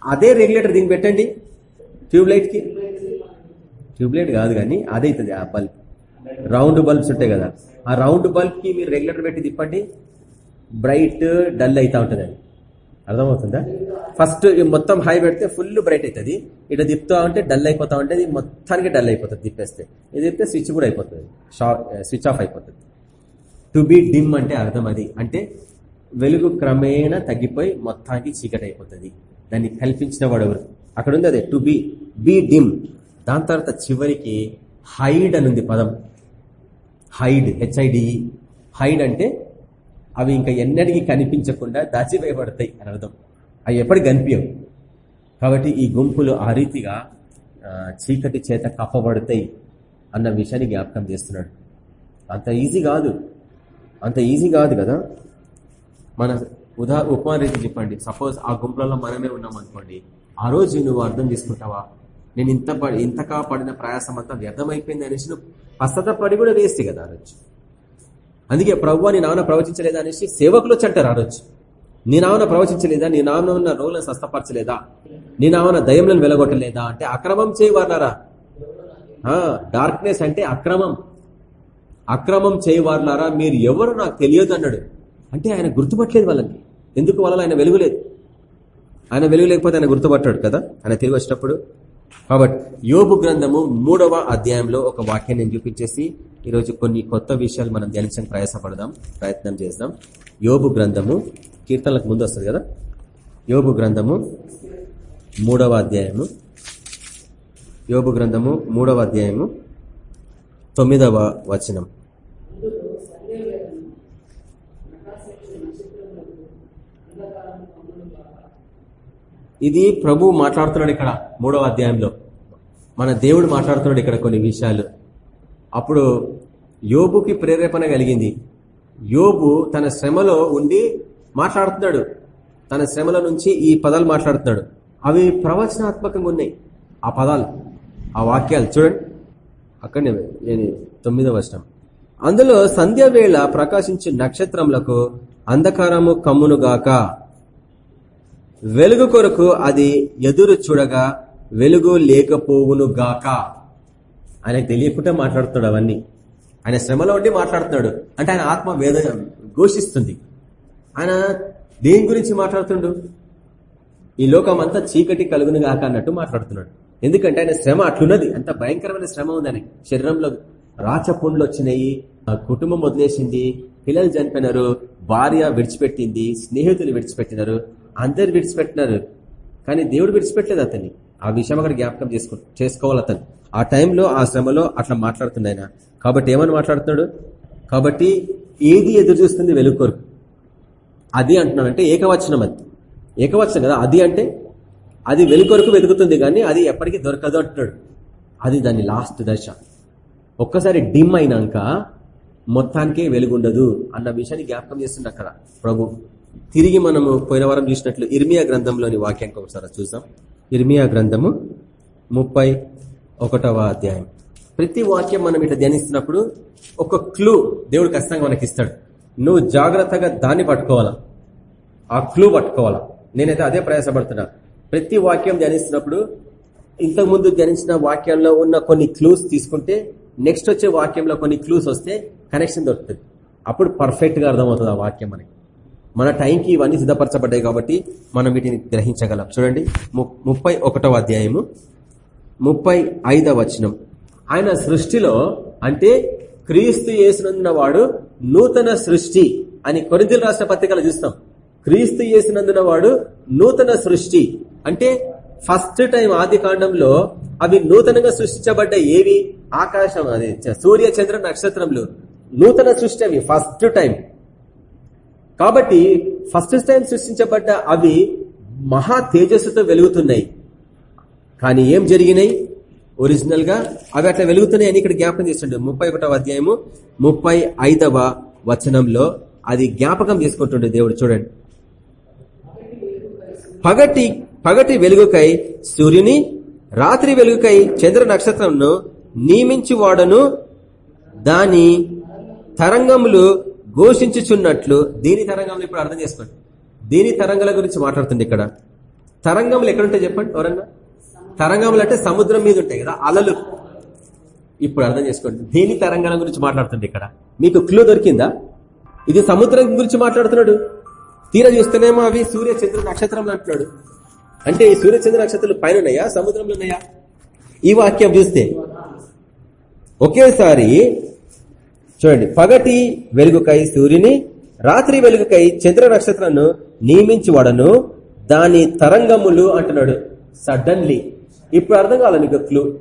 అదే రెగ్యులేటర్ దీన్ని పెట్టండి. ట్యూబ్ లైట్కి ట్యూబ్లైట్ కాదు కానీ అదైతుంది అవుతుంది ఆ బల్బ్. రౌండ్ బల్బ్స్ ఉంటాయి కదా. ఆ రౌండ్ బల్బ్కి మీరు రెగ్యులేటర్ పెట్టి తిప్పండి బ్రైట్ డల్ అవుతా ఉంటుంది అది. అర్థమవుతుందా? ఫస్ట్ మొత్తం హై పెడితే ఫుల్ బ్రైట్ అవుతుంది ఇట్లా తిప్పుతా ఉంటే డల్ అయిపోతా ఉంటే మొత్తానికి డల్ అయిపోతుంది తిప్పేస్తే. ఇది తిప్పితే స్విచ్ కూడా అయిపోతుంది స్విచ్ ఆఫ్ అయిపోతుంది. టు బి డిమ్ అంటే అర్థం అది. అంటే వెలుగు క్రమేణా తగ్గిపోయి మొత్తానికి చీకటి అయిపోతుంది దాన్ని కల్పించిన వాడు ఎవరు? అక్కడ ఉంది అదే టు బి బి డిమ్. దాని తర్వాత చివరికి హైడ్ అని ఉంది పదం. Hide HID. హైడ్ అంటే అవి ఇంకా ఎన్నడికి కనిపించకుండా దాచివేయబడతాయి అని అర్థం. అవి ఎప్పటికి కనిపించవు. కాబట్టి ఈ గుంపులు ఆ రీతిగా చీకటి చేత కప్పబడతాయి అన్న విషయాన్ని జ్ఞాపకం చేస్తున్నాడు. అంత ఈజీ కాదు. అంత ఈజీ కాదు కదా? మన ఉదా ఉపమాన రీతి చెప్పండి. సపోజ్ ఆ గుంపులలో మనమే ఉన్నాం అనుకోండి ఆ రోజు నువ్వు అర్థం చేసుకుంటావా? నేను ఇంత పడి ఇంతకా పడిన ప్రయాసం అంతా వ్యర్థమైపోయింది అనేసి నువ్వు పశ్చాత్తపడి కూడా వేస్తే కదా ఆ రోజు. అందుకే ప్రభు నీ నాన్న ప్రవచించలేదా అనేసి సేవకులు వచ్చంటారు ఆ రోజు. నీ నామన ప్రవచించలేదా? నీ నాన్న ఉన్న రోగులను స్వస్థపరచలేదా? నీ నామన దయములను వెలగొట్టలేదా? అంటే అక్రమం చేయవారులారా? డార్క్నెస్ అంటే అక్రమం. అక్రమం చేయవారులారా? మీరు ఎవరు నాకు తెలియదు అన్నాడు. అంటే ఆయన గుర్తుపట్టలేదు వాళ్ళని ఎందుకు వాళ్ళ ఆయన వెలుగులేదు? ఆయన వెలుగు లేకపోతే ఆయన గుర్తుపట్టాడు కదా? ఆయన తిరిగి వచ్చినప్పుడు. కాబట్టి యోబు గ్రంథము మూడవ అధ్యాయంలో ఒక వాక్యాన్ని నేను చూపించేసి ఈరోజు కొన్ని కొత్త విషయాలు మనం ధ్యానించడానికి ప్రయాసపడదాం ప్రయత్నం చేద్దాం. యోబు గ్రంథము కీర్తనలకు ముందు వస్తుంది కదా? యోబు గ్రంథము మూడవ అధ్యాయము. యోబు గ్రంథము మూడవ అధ్యాయము తొమ్మిదవ వచనం. ఇది ప్రభు మాట్లాడుతున్నాడు ఇక్కడ మూడవ అధ్యాయంలో. మన దేవుడు మాట్లాడుతున్నాడు ఇక్కడ కొన్ని విషయాలు. అప్పుడు యోబుకి ప్రేరేపణ కలిగింది. యోబు తన శ్రమలో ఉండి మాట్లాడుతున్నాడు. తన శ్రమల నుంచి ఈ పదాలు మాట్లాడుతున్నాడు. అవి ప్రవచనాత్మకంగా ఉన్నాయి. ఆ పదాలు ఆ వాక్యాలు చూడండి. అక్కడనే నేను తొమ్మిదవ వర్షం అందులో సంధ్య వేళ ప్రకాశించే నక్షత్రములకు అంధకారము కమ్మునుగాక. వెలుగు కొరకు అది ఎదురు చూడగా వెలుగు లేకపోవును గాక. ఆయనకు తెలియకుండా మాట్లాడుతున్నాడు అవన్నీ. ఆయన శ్రమలో ఉండి మాట్లాడుతున్నాడు. అంటే ఆయన ఆత్మ వేదన ఘోషిస్తుంది. ఆయన దేని గురించి మాట్లాడుతుండు? ఈ లోకం అంతా చీకటి కలుగును గాక అన్నట్టు మాట్లాడుతున్నాడు. ఎందుకంటే ఆయన శ్రమ అట్లున్నది. అంత భయంకరమైన శ్రమ ఉందని శరీరంలో రాచపుండ్లు వచ్చినాయి ఆ కుటుంబం వదిలేసింది పిల్లలు చనిపోయినారు భార్య విడిచిపెట్టింది స్నేహితులు విడిచిపెట్టినారు అందరు విడిచిపెట్టినారు. కానీ దేవుడు విడిచిపెట్టలేదు అతన్ని. ఆ విషయం అక్కడ జ్ఞాపకం చేసుకో చేసుకోవాలి అతను. ఆ టైంలో ఆ శ్రమలో అట్లా మాట్లాడుతున్నాయన కాబట్టి ఏమని మాట్లాడుతున్నాడు? కాబట్టి ఏది ఎదురు చూస్తుంది వెలుగు కొరకు. అది అంటున్నాడు అంటే ఏకవచనం అది. ఏకవచనం కదా? అది అంటే అది వెలుకొరకు వెతుకుతుంది కానీ అది ఎప్పటికీ దొరకదు అంటున్నాడు. అది దాని లాస్ట్ దశ. ఒక్కసారి డిమ్ అయినాక మొత్తానికే వెలుగుండదు అన్న విషయాన్ని జ్ఞాపకం చేస్తుంది అక్కడ ప్రభు. తిరిగి మనము పోయిన వారం చూసినట్లు ఇర్మియా గ్రంథంలోని వాక్యానికి ఒకసారి చూద్దాం. ఇర్మియా గ్రంథము ముప్పై ఒకటవ అధ్యాయం. ప్రతి వాక్యం మనం ఇట్లా ధ్యానిస్తున్నప్పుడు ఒక క్లూ దేవుడు ఖచ్చితంగా మనకి ఇస్తాడు. నువ్వు జాగ్రత్తగా దాన్ని పట్టుకోవాలా? ఆ క్లూ పట్టుకోవాలా? నేనైతే అదే ప్రయాసపడుతున్నా. ప్రతి వాక్యం ధ్యానిస్తున్నప్పుడు ఇంతకుముందు ధ్యానించిన వాక్యంలో ఉన్న కొన్ని క్లూస్ తీసుకుంటే నెక్స్ట్ వచ్చే వాక్యంలో కొన్ని క్లూస్ వస్తే కనెక్షన్ దొరుకుతుంది. అప్పుడు పర్ఫెక్ట్గా అర్థమవుతుంది ఆ వాక్యం మనకి. మన టైంకి ఇవన్నీ సిద్ధపరచబడ్డాయి కాబట్టి మనం వీటిని గ్రహించగలం. చూడండి ముప్పై ఒకటవ అధ్యాయము ముప్పై ఐదవ వచనం. ఆయన సృష్టిలో అంటే క్రీస్తు చేసినందున వాడు నూతన సృష్టి అని కొరింతలు రాష్ట్ర పత్రికలు చూస్తాం. క్రీస్తు చేసినందున వాడు నూతన సృష్టి. అంటే ఫస్ట్ టైం ఆది కాండంలో అవి నూతనంగా సృష్టించబడ్డ ఏవి? ఆకాశం అది సూర్య చంద్ర నక్షత్రములు నూతన సృష్టి అవి ఫస్ట్ టైం. కాబట్టి ఫస్ట్ టైం సృష్టించబడ్డ అవి మహా తేజస్సుతో వెలుగుతున్నాయి. కానీ ఏం జరిగినాయి? ఒరిజినల్గా అవి అట్లా వెలుగుతున్నాయి అని ఇక్కడ జ్ఞాపకం చేస్తుండే. ముప్పై అధ్యాయము ముప్పై ఐదవ వచనంలో అది జ్ఞాపకం చేసుకుంటుండే దేవుడు. చూడండి. పగటి పగటి వెలుగుకై సూర్యుని రాత్రి వెలుగుకై చంద్ర నక్షత్రంను నియమించి వాడను దాని తరంగములు ఘోషించుచున్నట్లు దీని తరంగంలో ఇప్పుడు అర్థం చేసుకోండి. దీని తరంగాల గురించి మాట్లాడుతుంది ఇక్కడ. తరంగములు ఎక్కడుంటాయి చెప్పండి ఎవరన్నా? తరంగములు అంటే సముద్రం మీద ఉంటాయి కదా అలలు. ఇప్పుడు అర్థం చేసుకోండి. దీని తరంగాల గురించి మాట్లాడుతుంది ఇక్కడ. మీకు క్లూ దొరికిందా? ఇది సముద్రం గురించి మాట్లాడుతున్నాడు. తీర చూస్తేనేమో అవి సూర్య చంద్ర నక్షత్రం అంటున్నాడు. అంటే ఈ సూర్య చంద్ర నక్షత్రాలు పైన ఉన్నాయా సముద్రంలో ఉన్నాయా? ఈ వాక్యం చూస్తే ఒకేసారి చూడండి. పగటి వెలుగుకై సూర్యుని రాత్రి వెలుగుకై చంద్ర నక్షత్రాలను నియమించువాడను. దాని తరంగములు అంటున్నాడు. సడన్లీ ఇప్పుడు అర్థం కావాలి నీకు క్లూ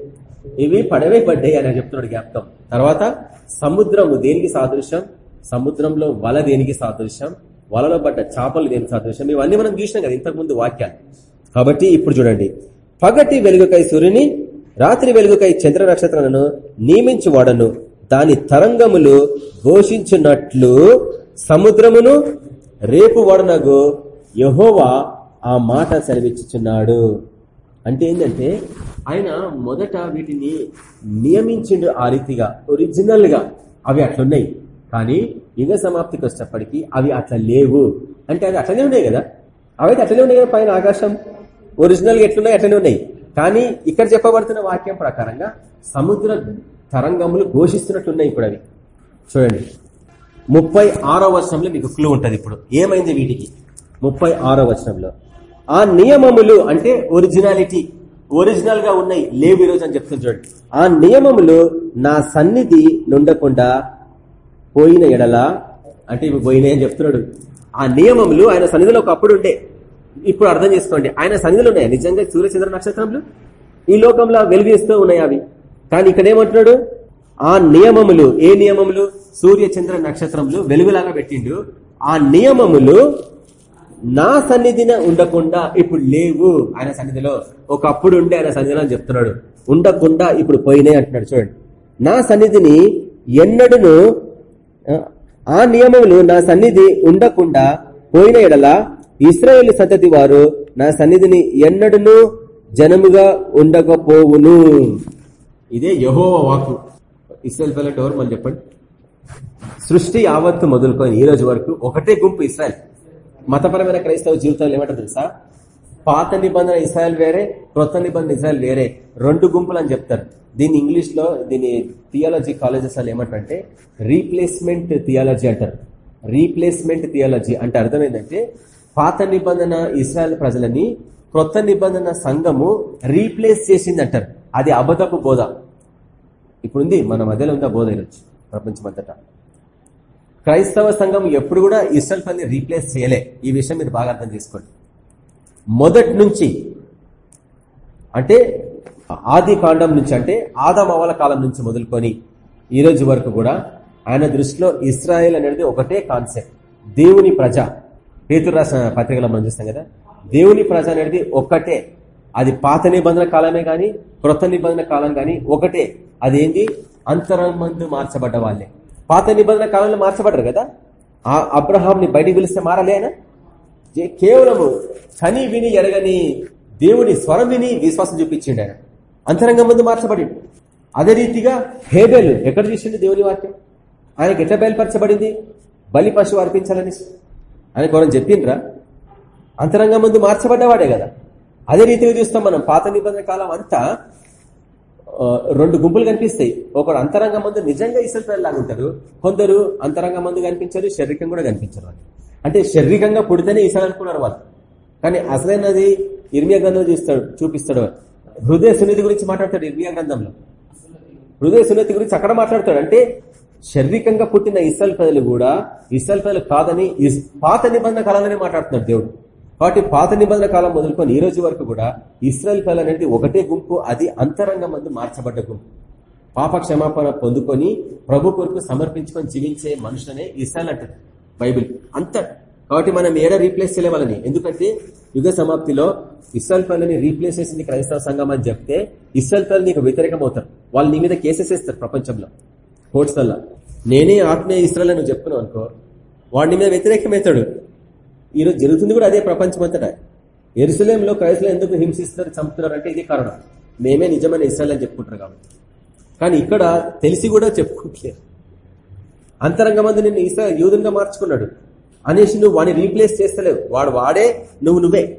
ఇవి పడవే పడ్డాయి అని చెప్తున్నాడు జ్ఞాపకం. తర్వాత సముద్రము దేనికి సాదృశ్యం? సముద్రంలో వల దేనికి సాదృశ్యం? వలలో పడ్డ చేపలు దేనికి సాదృశ్యం? ఇవన్నీ మనం చూసినాం కదా ఇంతకుముందు వాక్యాలు. కాబట్టి ఇప్పుడు చూడండి. పగటి వెలుగుకై సూర్యుని రాత్రి వెలుగుకై చంద్ర నక్షత్రాలను నియమించి వాడను దాని తరంగములు ఘోషించినట్లు సముద్రమును రేపు వడనగు యహోవా ఆ మాట సెలవిచ్చుచున్నాడు. అంటే ఏంటంటే ఆయన మొదట వీటిని నియమించిండు ఆ రీతిగా ఒరిజినల్గా అవి అట్లున్నాయి. కానీ యుగ సమాప్తికి వచ్చేప్పటికీ అవి అట్లా లేవు. అంటే అవి అట్లనే ఉన్నాయి కదా? అవైతే అట్లనే ఉన్నాయి కదా పైన ఆకాశం? ఒరిజినల్గా ఎట్లున్నాయి అట్లనే ఉన్నాయి. కానీ ఇక్కడ చెప్పబడుతున్న వాక్యం ప్రకారంగా సముద్ర తరంగములు ఘోషిస్తున్నట్లున్నాయి ఇప్పుడు అవి. చూడండి. ముప్పై ఆరో వర్షంలో మీకు క్లూ ఉంటుంది ఇప్పుడు. ఏమైంది వీటికి? ముప్పై ఆరో వర్షంలో ఆ నియమములు అంటే ఒరిజినాలిటీ ఒరిజినల్గా ఉన్నాయి లేవు ఈ రోజు అని చెప్తుంది చూడండి. ఆ నియమములు నా సన్నిధి నుండకుండా పోయిన ఎడల అంటే ఇవి పోయినాయి అని చెప్తున్నాడు. ఆ నియమములు ఆయన సన్నిధిలో ఒకప్పుడు ఉండే. ఇప్పుడు అర్థం చేసుకోండి. ఆయన సన్నిధులు ఉన్నాయి? నిజంగా సూర్యచంద్ర నక్షత్రములు? ఈ లోకంలో వెలిగిస్తూ ఉన్నాయి అవి? కానీ ఇక్కడ ఏమంటున్నాడు ఆ నియమములు ఏ నియమములు? సూర్య చంద్ర నక్షత్రములు వెలుగులాగా పెట్టిండు. ఆ నియమములు నా సన్నిధిన ఉండకుండా ఇప్పుడు లేవు ఆయన సన్నిధిలో. ఒకప్పుడు ఉండే ఆయన సన్నిధిలో అని చెప్తున్నాడు. ఉండకుండా ఇప్పుడు పోయినాయి అంటున్నాడు. చూడండి. నా సన్నిధిని ఎన్నడును ఆ నియమములు నా సన్నిధి ఉండకుండా పోయిన ఎడల ఇస్రాయేల్ సంతతి వారు నా సన్నిధిని ఎన్నడును జనముగా ఉండకపోవును. ఇదే యహోవ వాకు ఇస్రాయల్ పిల్లలంటే ఎవరు మళ్ళీ చెప్పండి? సృష్టి యావత్తు మొదలుకొని ఈ రోజు వరకు ఒకటే గుంపు ఇస్రాయల్. మతపరమైన క్రైస్తవ జీవితాలు ఏమంటారు తెలుసా? పాత నిబంధన ఇస్రాయల్ వేరే కొత్త నిబంధన ఇస్రాయల్ వేరే. రెండు గుంపులు అని చెప్తారు. దీన్ని ఇంగ్లీష్లో దీని థియాలజీ కాలేజెస్ అని ఏమంటారంటే రీప్లేస్మెంట్ థియాలజీ అంటారు. రీప్లేస్మెంట్ థియాలజీ అంటే అర్థం ఏంటంటే పాత నిబంధన ఇస్రాయల్ ప్రజలని కొత్త నిబంధన సంఘము రీప్లేస్ చేసింది అంటారు. అది అబద్ధపు బోధ. ఇప్పుడుంది మన మధ్యలో ఉందా బోధ ఈరోజు ప్రపంచమంతటా. క్రైస్తవ సంఘం ఎప్పుడు కూడా ఇస్రాయల్ పని రీప్లేస్ చేయలే. ఈ విషయం మీరు బాగా అర్థం చేసుకోండి. మొదటి నుంచి అంటే ఆది కాండం నుంచి అంటే ఆదమవల కాలం నుంచి మొదలుకొని ఈ రోజు వరకు కూడా ఆయన దృష్టిలో ఇస్రాయేల్ అనేది ఒకటే కాన్సెప్ట్ దేవుని ప్రజ. పేతురు పత్రికలో మనం చూస్తాం కదా దేవుని ప్రజ అనేది ఒక్కటే అది పాత నిబంధన కాలమే కానీ క్రొత్త నిబంధన కాలం కానీ ఒకటే. అదేంటి? అంతరంమందు మార్చబడ్డ వాళ్ళే. పాత నిబంధన కాలంలో మార్చబడ్డారు కదా? ఆ అబ్రహాంని బయటికి పిలిస్తే మారాలి ఆయన? ఏ- కేవలము చని విని ఎరగని దేవుని స్వరం విని విశ్వాసం చూపించిండు ఆయన. అంతరంగం ముందు మార్చబడి అదే రీతిగా హేబెల్ ఎక్కడ చూసిండు దేవుని వాక్యం? ఆయనకి ఎట్లా బయలుపరచబడింది? బలి పశువు అర్పించాలని ఆయన ఎవరైనా చెప్పిండ్రా? అంతరంగం ముందు మార్చబడ్డవాడే కదా? అదే రీతిగా చూస్తాం మనం పాత నిబంధన కాలం అంతా రెండు గుంపులు కనిపిస్తాయి. ఒకడు అంతరంగం మందు నిజంగా ఇసల్ లాగా ఉంటారు కొందరు అంతరంగం మందు కనిపించారు శారీరకంగా కూడా కనిపించారు అంటే శారీరకంగా పుడితేనే ఇసల్ అనుకున్నారు వాళ్ళు. కానీ అసలైనది ఇర్మియా గ్రంథం చూస్తాడు చూపిస్తాడు. హృదయ సున్నిధి గురించి మాట్లాడతాడు ఇర్మియా గ్రంథంలో. హృదయ సున్నతి గురించి అక్కడ మాట్లాడతాడు. అంటే శారీరకంగా పుట్టిన ఇసల్ ప్రజలు కూడా ఇసల్ ప్రజలు కాదని పాత నిబంధన కాలంలోనే మాట్లాడుతున్నాడు దేవుడు. కాబట్టి పాత నిబంధన కాలం మొదలుకొని ఈ రోజు వరకు కూడా ఇస్రాయల్ ప్రజలు అనేది ఒకటే గుంపు అది అంతరంగం మందు మార్చబడ్డ గుంపు. పాప క్షమాపణ పొందుకొని ప్రభు కొరకు సమర్పించుకొని జీవించే మనుషులనే ఇస్రాయల్ అంటారు బైబిల్ అంత. కాబట్టి మనం ఏడ రీప్లేస్ చేయలేవాలని ఎందుకంటే యుగ సమాప్తిలో ఇస్రాయల్ పల్లెని రీప్లేస్ చేసింది క్రైస్తవ సంఘం అని చెప్తే ఇస్రాయల్ పనులు నీకు వ్యతిరేకం అవుతారు వాళ్ళు నీ మీద కేసెస్ వేస్తారు ప్రపంచంలో. కోర్ట్స్ నేనే ఆత్మీయ ఇస్రాయల్ అని నువ్వు చెప్పుకున్నావు అనుకో వాడి మీద వ్యతిరేకమవుతాడు ఈరోజు జరుగుతుంది కూడా అదే ప్రపంచం ఎరుసలేంలో క్రైస్తవులు ఎందుకు హింసిస్తున్నారు చంపుతున్నారు అంటే ఇదే కారణం. మేమే నిజమైన ఇస్రాయల్ అని చెప్పుకుంటారు కాబట్టి. కానీ ఇక్కడ తెలిసి కూడా చెప్పుకోవట్లేదు. అంతరంగమందు నిన్ను ఇస్రా యూదునిగా మార్చుకున్నాడు. అనేసి నువ్వు వాడిని రీప్లేస్ చేస్తలేవు. వాడు వాడే నువ్వు నువ్వే.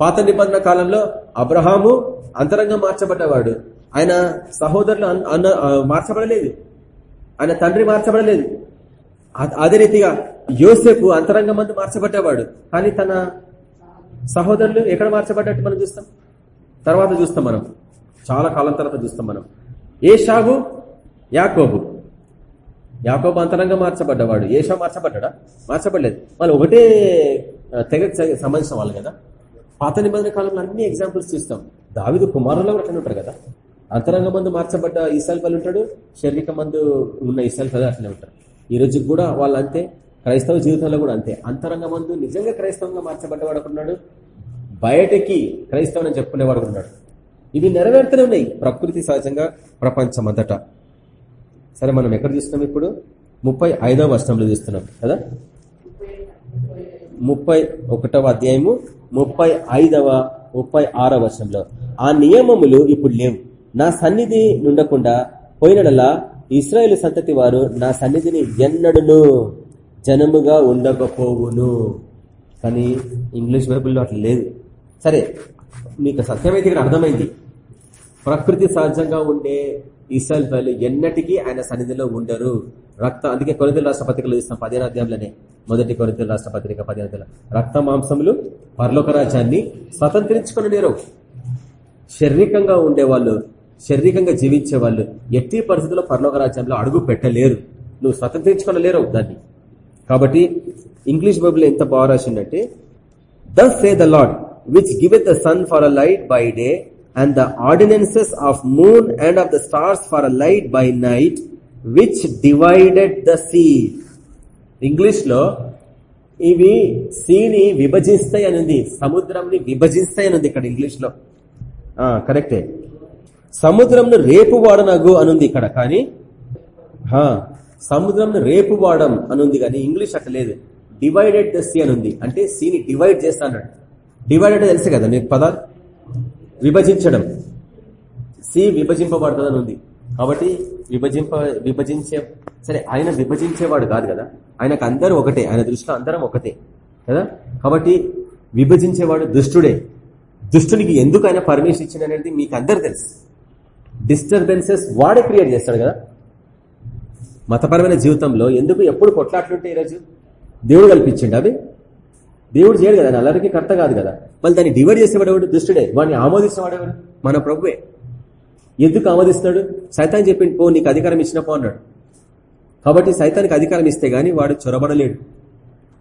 పాత నిబంధన కాలంలో అబ్రహాము అంతరంగం మార్చబడ్డవాడు. ఆయన సహోదరులు అన్- అన్న మార్చబడలేదు. ఆయన తండ్రి మార్చబడలేదు. అదే రీతిగా యోసేపు అంతరంగం మందు మార్చబడ్డవాడు. కానీ తన సహోదరులు ఎక్కడ మార్చబడ్డట్టు మనం చూస్తాం? తర్వాత చూస్తాం మనం. చాలా కాలం తర్వాత చూస్తాం మనం. ఏ షాగు యాకోబు. యాకోబు అంతరంగా మార్చబడ్డవాడు. ఏషా మార్చబడ్డా? మార్చబడలేదు. వాళ్ళు ఒకటే తెగ సంబంధించిన వాళ్ళు కదా. పాత నిబంధన కాలంలో అన్ని ఎగ్జాంపుల్స్ చూస్తాం. దావిదు కుమారుల్లో కూడా అట్లనే ఉంటారు కదా. అంతరంగ మందు మార్చబడ్డ ఇసాల్ పలు ఉంటాడు. శారీరక మందు ఉన్న ఇసాల్ పలు అట్లనే ఉంటారు. ఈ కూడా వాళ్ళు అంతే. క్రైస్తవ జీవితంలో కూడా అంతే. అంతరంగమందు నిజంగా క్రైస్తవంగా మార్చబడ్డవాడుకున్నాడు ఉన్నాడు బయటకి క్రైస్తవం అని చెప్పుకునేవాడు ఉన్నాడు ఇవి నెరవేరుతూనే ఉన్నాయి. ప్రకృతి సహజంగా ప్రపంచం సరే మనం ఎక్కడ చూస్తున్నాం ఇప్పుడు? ముప్పై ఐదవ వర్షంలో చూస్తున్నాం కదా? ముప్పై ఒకటవ అధ్యాయము ముప్పై ఐదవ ముప్పై ఆరవ వర్షంలో ఆ నియమములు ఇప్పుడు లేవు. నా సన్నిధి నుండకుండా పోయినడలా ఇస్రాయేల్ సంతతి వారు నా సన్నిధిని ఎన్నడను జనముగా ఉండకపోవును. కానీ ఇంగ్లీష్ బైబుల్లో అట్లా లేదు. సరే మీకు సత్యమైతే ఇక్కడ అర్థమైంది. ప్రకృతి సహజంగా ఉండే ఇస్రాయల్ ప్రజలు ఎన్నటికీ ఆయన సన్నిధిలో ఉండరు. రక్త అందుకే కొరింతల రాష్ట్ర పత్రికలు చూస్తాం పదిహేను అధ్యాయంలోనే. మొదటి కొరితల రాష్ట్ర పత్రిక పదిహేను రక్త మాంసములు పర్లోక రాజ్యాన్ని స్వతంత్రించుకుని నేరు. శారీరకంగా ఉండేవాళ్ళు శారీరకంగా జీవించే వాళ్ళు ఎట్టి పరిస్థితుల్లో పరలోక రాజ్యంలో అడుగు పెట్టలేరు. నువ్వు స్వతంత్రించుకోలేరు దాన్ని. కాబట్టి ఇంగ్లీష్ బైబుల్ ఎంత బాగా రాసిందంటే thus saith the Lord which giveth the sun for a light by day and the ordinances of moon and of the stars for a light by night which divided the sea ఇంగ్లీష్లో ఇవి సీని విభజిస్తాయి అని సముద్రంని విభజిస్తాయి అని ఇక్కడ ఇంగ్లీష్లో కరెక్టే. సముద్రంను రేపు వాడనగు అనుంది ఇక్కడ కానీ హా, సముద్రంను రేపు వాడం అనుంది కానీ ఇంగ్లీష్ అట్లా లేదు. డివైడెడ్ ద సీ అనుంది. అంటే సీని డివైడ్ చేస్తా అన్నాడు. తెలుసు కదా నీకు పద విభజించడం. సి విభజింపబడుతుందని ఉంది. కాబట్టి విభజింప విభజించే సరే ఆయన విభజించేవాడు కాదు కదా. ఆయనకు అందరూ ఒకటే ఆయన దృష్టిలో అందరం ఒకటే కదా? కాబట్టి విభజించేవాడు దుష్టుడే. దుష్టునికి ఎందుకు ఆయన పర్మిషన్ ఇచ్చిన అనేది మీకు అందరు తెలుసు. డిస్టర్బెన్సెస్ వాడే క్రియేట్ చేస్తాడు కదా. మతపరమైన జీవితంలో ఎందుకు ఎప్పుడు కొట్లాట్లుంటే ఈరోజు? దేవుడు కల్పించిండు అవి. దేవుడు చేయడు కదా నల్లరికి కర్త కాదు కదా. మళ్ళీ దాన్ని డివైడ్ చేసేవాడేవాడు దుష్టుడే. వాడిని ఆమోదించేవాడేవాడు మన ప్రభువే. ఎందుకు ఆమోదిస్తాడు? సైతాన్ చెప్పిండు పో నీకు అధికారం ఇచ్చిన పో అన్నాడు. కాబట్టి సైతానికి అధికారం ఇస్తే గానీ వాడు చొరబడలేడు.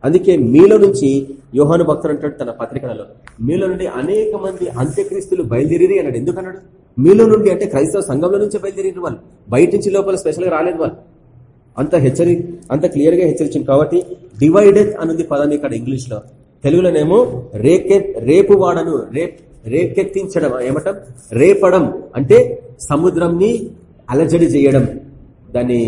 అందుకే మీలో నుంచి యోహాను భక్తుడు అంటాడు తన పత్రికలలో. మీలో నుండి అనేక మంది అంత్యక్రీస్తులు బయలుదేరి అన్నాడు. ఎందుకన్నాడు మీలో నుండి అంటే క్రైస్తవ సంఘంలో నుంచి బయలుదేరిన వాళ్ళు. బయట నుంచి లోపల స్పెషల్గా రాలేదు వాళ్ళు. అంత హెచ్చరి అంత క్లియర్గా హెచ్చరించింది కాబట్టి డివైడెడ్ అనుంది పదం ఇక్కడ ఇంగ్లీష్లో తెలుగులోనేమో రేకె రేపు వాడను రేప్ రేకెత్తించడం ఏమటం? రేపడం అంటే సముద్రంని అలజడి చేయడం. దాన్ని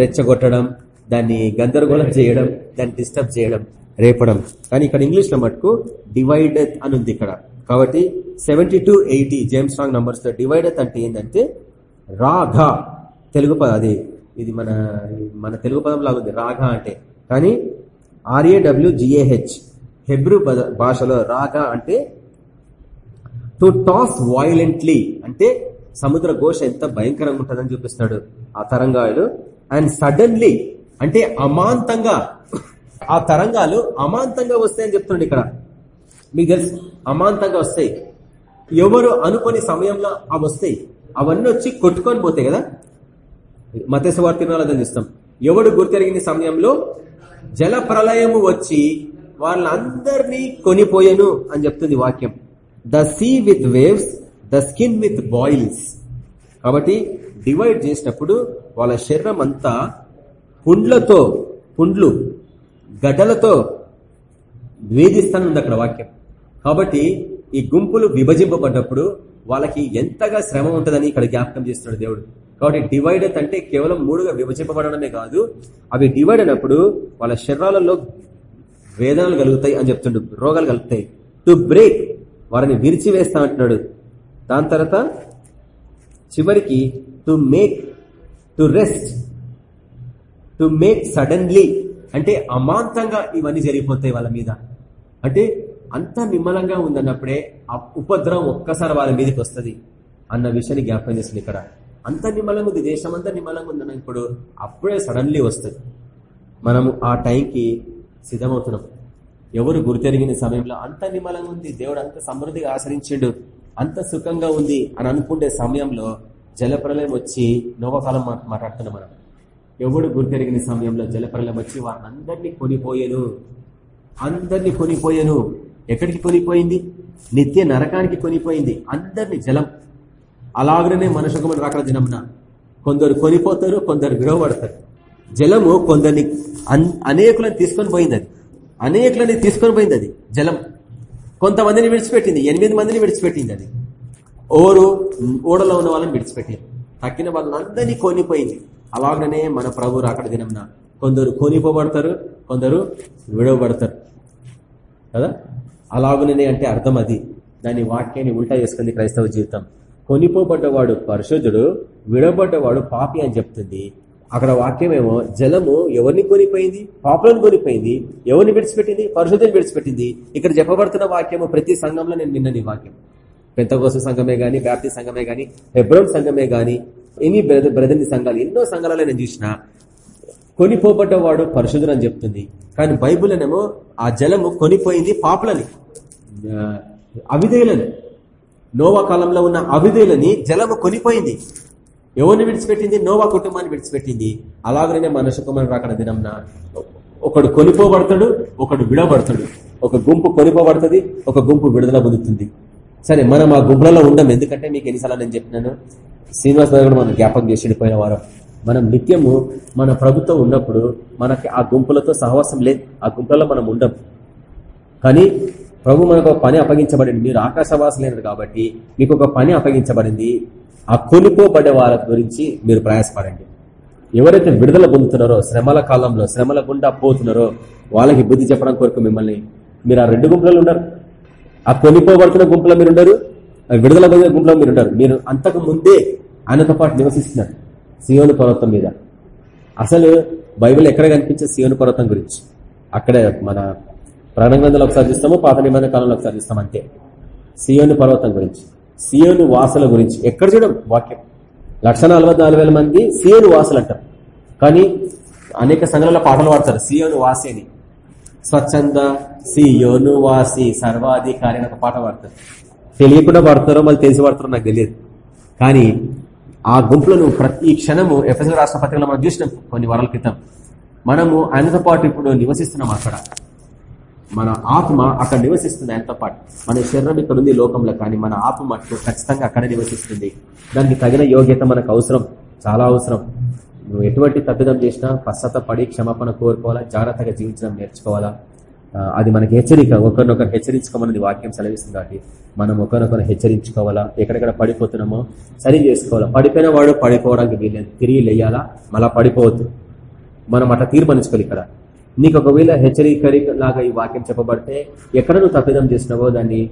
రెచ్చగొట్టడం దాన్ని గందరగోళం చేయడం దాన్ని డిస్టర్బ్ చేయడం. రేపడం. కానీ ఇక్కడ ఇంగ్లీష్లో మటుకు డివైడెడ్ అని ఉంది ఇక్కడ. కాబట్టి seventy to eighty James wrong numbers divider అంటే ఏంటంటే రాఘ తెలుగు పదం అది ఇది మన మన తెలుగు పదం లాగుంది రాఘ అంటే. కానీ ఆర్ఏడబ్ల్యూజిఏహెచ్ హెబ్రూ భాషలో రాఘ అంటే టు టాస్ వాయిలెంట్లీ అంటే సముద్ర ఘోష ఎంత భయంకరంగా ఉంటుందని చూపిస్తాడు ఆ తరంగాలు. అండ్ సడన్లీ అంటే అమాంతంగా ఆ తరంగాలు అమాంతంగా వస్తాయని చెప్తున్నాడు ఇక్కడ. మీకు తెలుసు అమాంతంగా వస్తాయి. ఎవరు అనుకోని సమయంలో అవి వస్తాయి. అవన్నీ వచ్చి కొట్టుకొని పోతాయి కదా? మతేశ్వార్తినాలని చూస్తాం. ఎవడు గుర్తెరిగిన సమయంలో జల ప్రళయము వచ్చి వాళ్ళందరినీ కొనిపోయాను అని చెప్తుంది వాక్యం. The sea with waves the skin with boils. కాబట్టి డివైడ్ చేసినప్పుడు వాళ్ళ శరీరం అంతా పుండ్లతో పుండ్లు గడ్డలతో వేధిస్తానుంది అక్కడ వాక్యం. కాబట్టి ఈ గుంపులు విభజింపబడ్డప్పుడు వాళ్ళకి ఎంతగా శ్రమ ఉంటుందని ఇక్కడ జ్ఞాపకం చేస్తున్నాడు దేవుడు. కాబట్టి డివైడెడ్ అంటే కేవలం మూడుగా విభజింపబడమే కాదు అవి డివైడ్ అయినప్పుడు వాళ్ళ శరీరాలలో వేదనలు కలుగుతాయి అని చెప్తుండు రోగాలు కలుగుతాయి. టు బ్రేక్ వారిని విరిచివేస్తా అంటున్నాడు. దాని తర్వాత చివరికి to make to rest to make suddenly అంటే అమాంతంగా ఇవన్నీ జరిగిపోతాయి వాళ్ళ మీద. అంటే అంత నిమ్మలంగా ఉందన్నప్పుడే ఆ ఉపద్రవం ఒక్కసారి వాళ్ళ మీదకి వస్తుంది అన్న విషయాన్ని జ్ఞాపకం చేస్తుంది ఇక్కడ. అంత నిమ్మలంగా ఉంది దేశం అంతా నిమ్మలంగా ఉందన్న ఇప్పుడు అప్పుడే సడన్లీ వస్తుంది. మనము ఆ టైంకి సిద్ధమవుతున్నాం. ఎవరు గుర్తెరిగిన సమయంలో అంత నిమ్మలంగా ఉంది దేవుడు అంత సమృద్ధిగా ఆచరించిండు అంత సుఖంగా ఉంది అని అనుకునే సమయంలో జలప్రలయం వచ్చి నోవకాలం మాట్లాడుతున్నాం మనం. ఎవడు గుర్తెరిగిన సమయంలో జలప్రలయం వచ్చి వారిని అందరినీ కొనిపోయాను. అందరినీ కొనిపోయాను. ఎక్కడికి కొనిపోయింది? నిత్య నరకానికి కొనిపోయింది. అందరిని జలం. అలాగనే మనుషుకమని రాకడ దినమున కొందరు కొనిపోతారు కొందరు విడవబడతారు. జలము కొందరిని అన్- అనేకులను తీసుకొని పోయింది అది అనేకులని తీసుకొని పోయింది అది జలం. కొంతమందిని విడిచిపెట్టింది. ఎనిమిది మందిని విడిచిపెట్టింది అది. ఓరు ఓడలో ఉన్న వాళ్ళని విడిచిపెట్టింది. తక్కిన వాళ్ళందరినీ కొనిపోయింది. అలాగనే మన ప్రభు రాకడ దినమున కొందరు కొనిపోబడతారు కొందరు విడవబడతారు. కదా? అలాగుననే అంటే అర్థం అది. దాని వాక్యాన్ని ఉల్టా చేసుకుంది క్రైస్తవ జీవితం. కొనిపోబడ్డవాడు పరిశుద్ధుడు విడబడ్డవాడు పాపి అని చెప్తుంది. అక్కడ వాక్యమేమో జలము ఎవరిని కొనిపోయింది పాపులను కొనిపోయింది ఎవరిని విడిచిపెట్టింది? పరిశుద్ధిని విడిచిపెట్టింది. ఇక్కడ చెప్పబడుతున్న వాక్యము ప్రతి సంఘంలో నేను విన్నాను ఈ వాక్యం. పెంతకోస సంఘమే గాని వ్యాప్తి సంఘమే గాని హెబ్రోన్ సంఘమే గాని ఎన్ని బ్రదర్ని సంఘాలు ఎన్నో సంఘాలలో నేను చూసిన కొనిపోబడ్డవాడు పరిశుద్ధుడు అని చెప్తుంది. కానీ బైబుల్ అనేమో ఆ జలము కొనిపోయింది పాపులని. అవిధేయులను. నోవా కాలంలో ఉన్న అవిధులని జలము కొనిపోయింది. ఎవరిని విడిచిపెట్టింది? నోవా కుటుంబాన్ని విడిచిపెట్టింది. అలాగనే మనుషు కుమారుడు రాకడ దినంన ఒకడు కొనిపోబడతాడు ఒకడు విడబడతాడు ఒక గుంపు కొనిపోబడుతుంది ఒక గుంపు విడుదల పొందుతుంది. సరే మనం ఆ గుంపులలో ఉండం. ఎందుకంటే మీకు ఎన్నిసార్లు నేను చెప్పినాను? శ్రీనివాస్ గారు కూడా మనం జ్ఞాపకం చేసి పోయిన వారం. మనం నిత్యము మన ప్రభుత్వం ఉన్నప్పుడు మనకి ఆ గుంపులతో సహవాసం లేదు ఆ గుంపులలో మనం ఉండం. కానీ ప్రభు మనకు ఒక పని అప్పగించబడింది. మీరు ఆకాశవాసులైనరు కాబట్టి మీకు ఒక పని అప్పగించబడింది. ఆ కొనుకోబడే వాళ్ళ గురించి మీరు ప్రయాసపడండి. ఎవరైతే విడుదల పొందుతున్నారో శ్రమల కాలంలో శ్రమల గుండా పోతున్నారో వాళ్ళకి బుద్ధి చెప్పడం కొరకు మిమ్మల్ని మీరు ఆ రెండు గుంపులలో ఉన్నారు. ఆ కొనిపోబడుతున్న గుంపులో మీరు ఉండరు ఆ విడుదల పొందిన గుంపులో మీరు ఉండరు మీరు అంతకు ముందే ఆయనతో పాటు నివసిస్తున్నారు. సియోను పర్వతం మీద. అసలు బైబిల్ ఎక్కడ కనిపించే సియోను పర్వతం గురించి? అక్కడే మన ప్రాణగ్రంథాలు ఒకసారి చూస్తాము పాత నిబంధన కాలంలో ఒకసారి చూస్తాం అంతే. సియోను పర్వతం గురించి. సియోను వాసుల గురించి. ఎక్కడ చూడం? వాక్యం. లక్ష మంది సియోను వాసులు అంటారు కానీ అనేక సంఘాలలో పాటలు పాడతారు. సియోను వాసి అని. స్వచ్ఛంద సియోను వాసి సర్వాధికారి అని ఒక పాట పాడతారు. తెలియకుండా పాడతారో మళ్ళీ తెలిసి పాడతారో నాకు తెలియదు. కానీ ఆ గుంపులో నువ్వు ప్రతి క్షణము ఎఫ్ఎస్ రాష్ట్ర పత్రికలో మనం చూసినాం కొన్ని వారాల క్రితం. మనము ఆయనతో పాటు ఇప్పుడు నివసిస్తున్నాం అక్కడ. మన ఆత్మ అక్కడ నివసిస్తుంది ఆయనతో పాటు. మన శరీరం ఇక్కడ ఉంది లోకంలో కానీ మన ఆత్మ మట్టు ఖచ్చితంగా అక్కడ నివసిస్తుంది. దానికి తగిన యోగ్యత మనకు అవసరం చాలా అవసరం. నువ్వు ఎటువంటి తప్పిదం చేసినా పశ్చాత్తపడి క్షమాపణ కోరుకోవాలా? జాగ్రత్తగా జీవించడం నేర్చుకోవాలా? అది మనకి హెచ్చరిక ఒకరినొకరు హెచ్చరించుకోమని వాక్యం సెలవిస్తుంది కాబట్టి మనం ఒకరినొకరు హెచ్చరించుకోవాలా ఎక్కడెక్కడ పడిపోతున్నామో సరి చేసుకోవాలా. పడిపోయిన వాడు పడిపోవడానికి వీళ్ళని తిరిగి లేయాలా? మళ్ళా పడిపోవద్దు. మనం అట్లా తీర్మానించుకోవాలి ఇక్కడ. నీకు ఒకవేళ హెచ్చరిక లాగా ఈ వాక్యం చెప్పబడితే ఎక్కడ నువ్వు తప్పిదం చేసినావో దాన్ని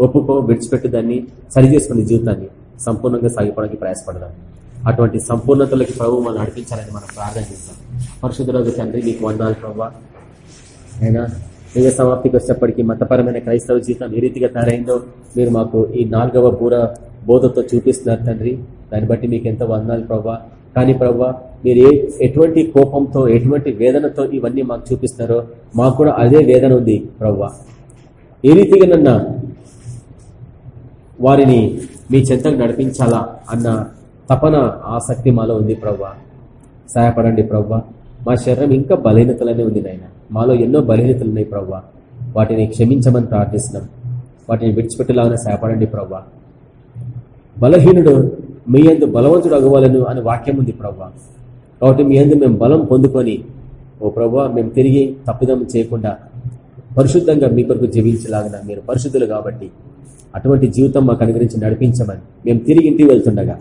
ఒప్పుకో విడిచిపెట్టు దాన్ని సరి చేసుకుని జీవితాన్ని సంపూర్ణంగా సాగిపోవడానికి ప్రయాసపడదాం. అటువంటి సంపూర్ణతలకి ప్రభు మనం నడిపించాలని మనం ప్రార్థన చేస్తాం. పరిశుద్ధ తండ్రి నీకు వందాలు ప్రభావ అయినా యుగ సమాప్తికి వచ్చేప్పటికీ మతపరమైన క్రైస్తవ జీవితం ఏ రీతిగా తయారైందో మీరు మాకు ఈ నాలుగవ బూర బోధతో చూపిస్తున్నారు తండ్రి. దాన్ని బట్టి మీకు ఎంతో వందాలు ప్రభా కానీ ప్రభా మీరు ఏ ఎటువంటి కోపంతో ఎటువంటి వేదనతో ఇవన్నీ మాకు చూపిస్తున్నారో మాకు కూడా అదే వేదన ఉంది ప్రవ్వా. ఏ రీతిగా నన్న వారిని మీ చెంతకు నడిపించాలా అన్న తపన ఆసక్తి మాలో ఉంది ప్రవ్వా. సహాయపడండి ప్రవ్వా. మా శరీరం ఇంకా బలహీనతలనే ఉంది నాయన. మాలో ఎన్నో బలహీనతలు ఉన్నాయి ప్రవ్వా. వాటిని క్షమించమని ప్రార్థిస్తున్నాం. వాటిని విడిచిపెట్టేలాగానే సేపడండి ప్రవ్వా. బలహీనుడు మీ ఎందు బలవంతుడు అగవాలను అని వాక్యం ఉంది ప్రవ్వా. కాబట్టి మీ ఎందు మేము బలం పొందుకొని ఓ ప్రవ్వా మేము తిరిగి తప్పిదం చేయకుండా పరిశుద్ధంగా మీ కొరకు జీవించలాగిన మీరు పరిశుద్ధులు కాబట్టి అటువంటి జీవితం మాకు అనుగ్రహించి నడిపించమని మేము తిరిగి ఇంటికి వెళ్తుండగా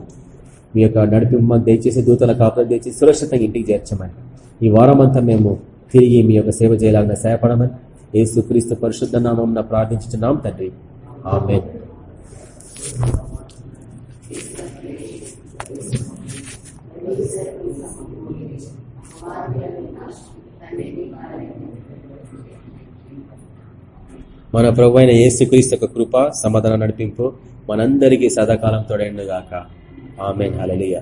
మీ యొక్క నడిపింపమని దయచేసి దూతల కాపురం దయచేసి సురక్షితంగా ఇంటికి చేర్చమని. ఈ వారం అంతా మేము తిరిగి మీ యొక్క సేవ చేయలాగిన సహాయపడమని ఏసు క్రీస్తు పరిశుద్ధ నామం ప్రార్థించుతున్నాం తండ్రి. ఆమె మన ప్రభు అయిన ఏసుక్రీస్తు యొక్క కృప సమాధానం నడిపింపు మనందరికీ సదాకాలం తోడైండుగాక. ఆమెన్. హల్లెలూయా.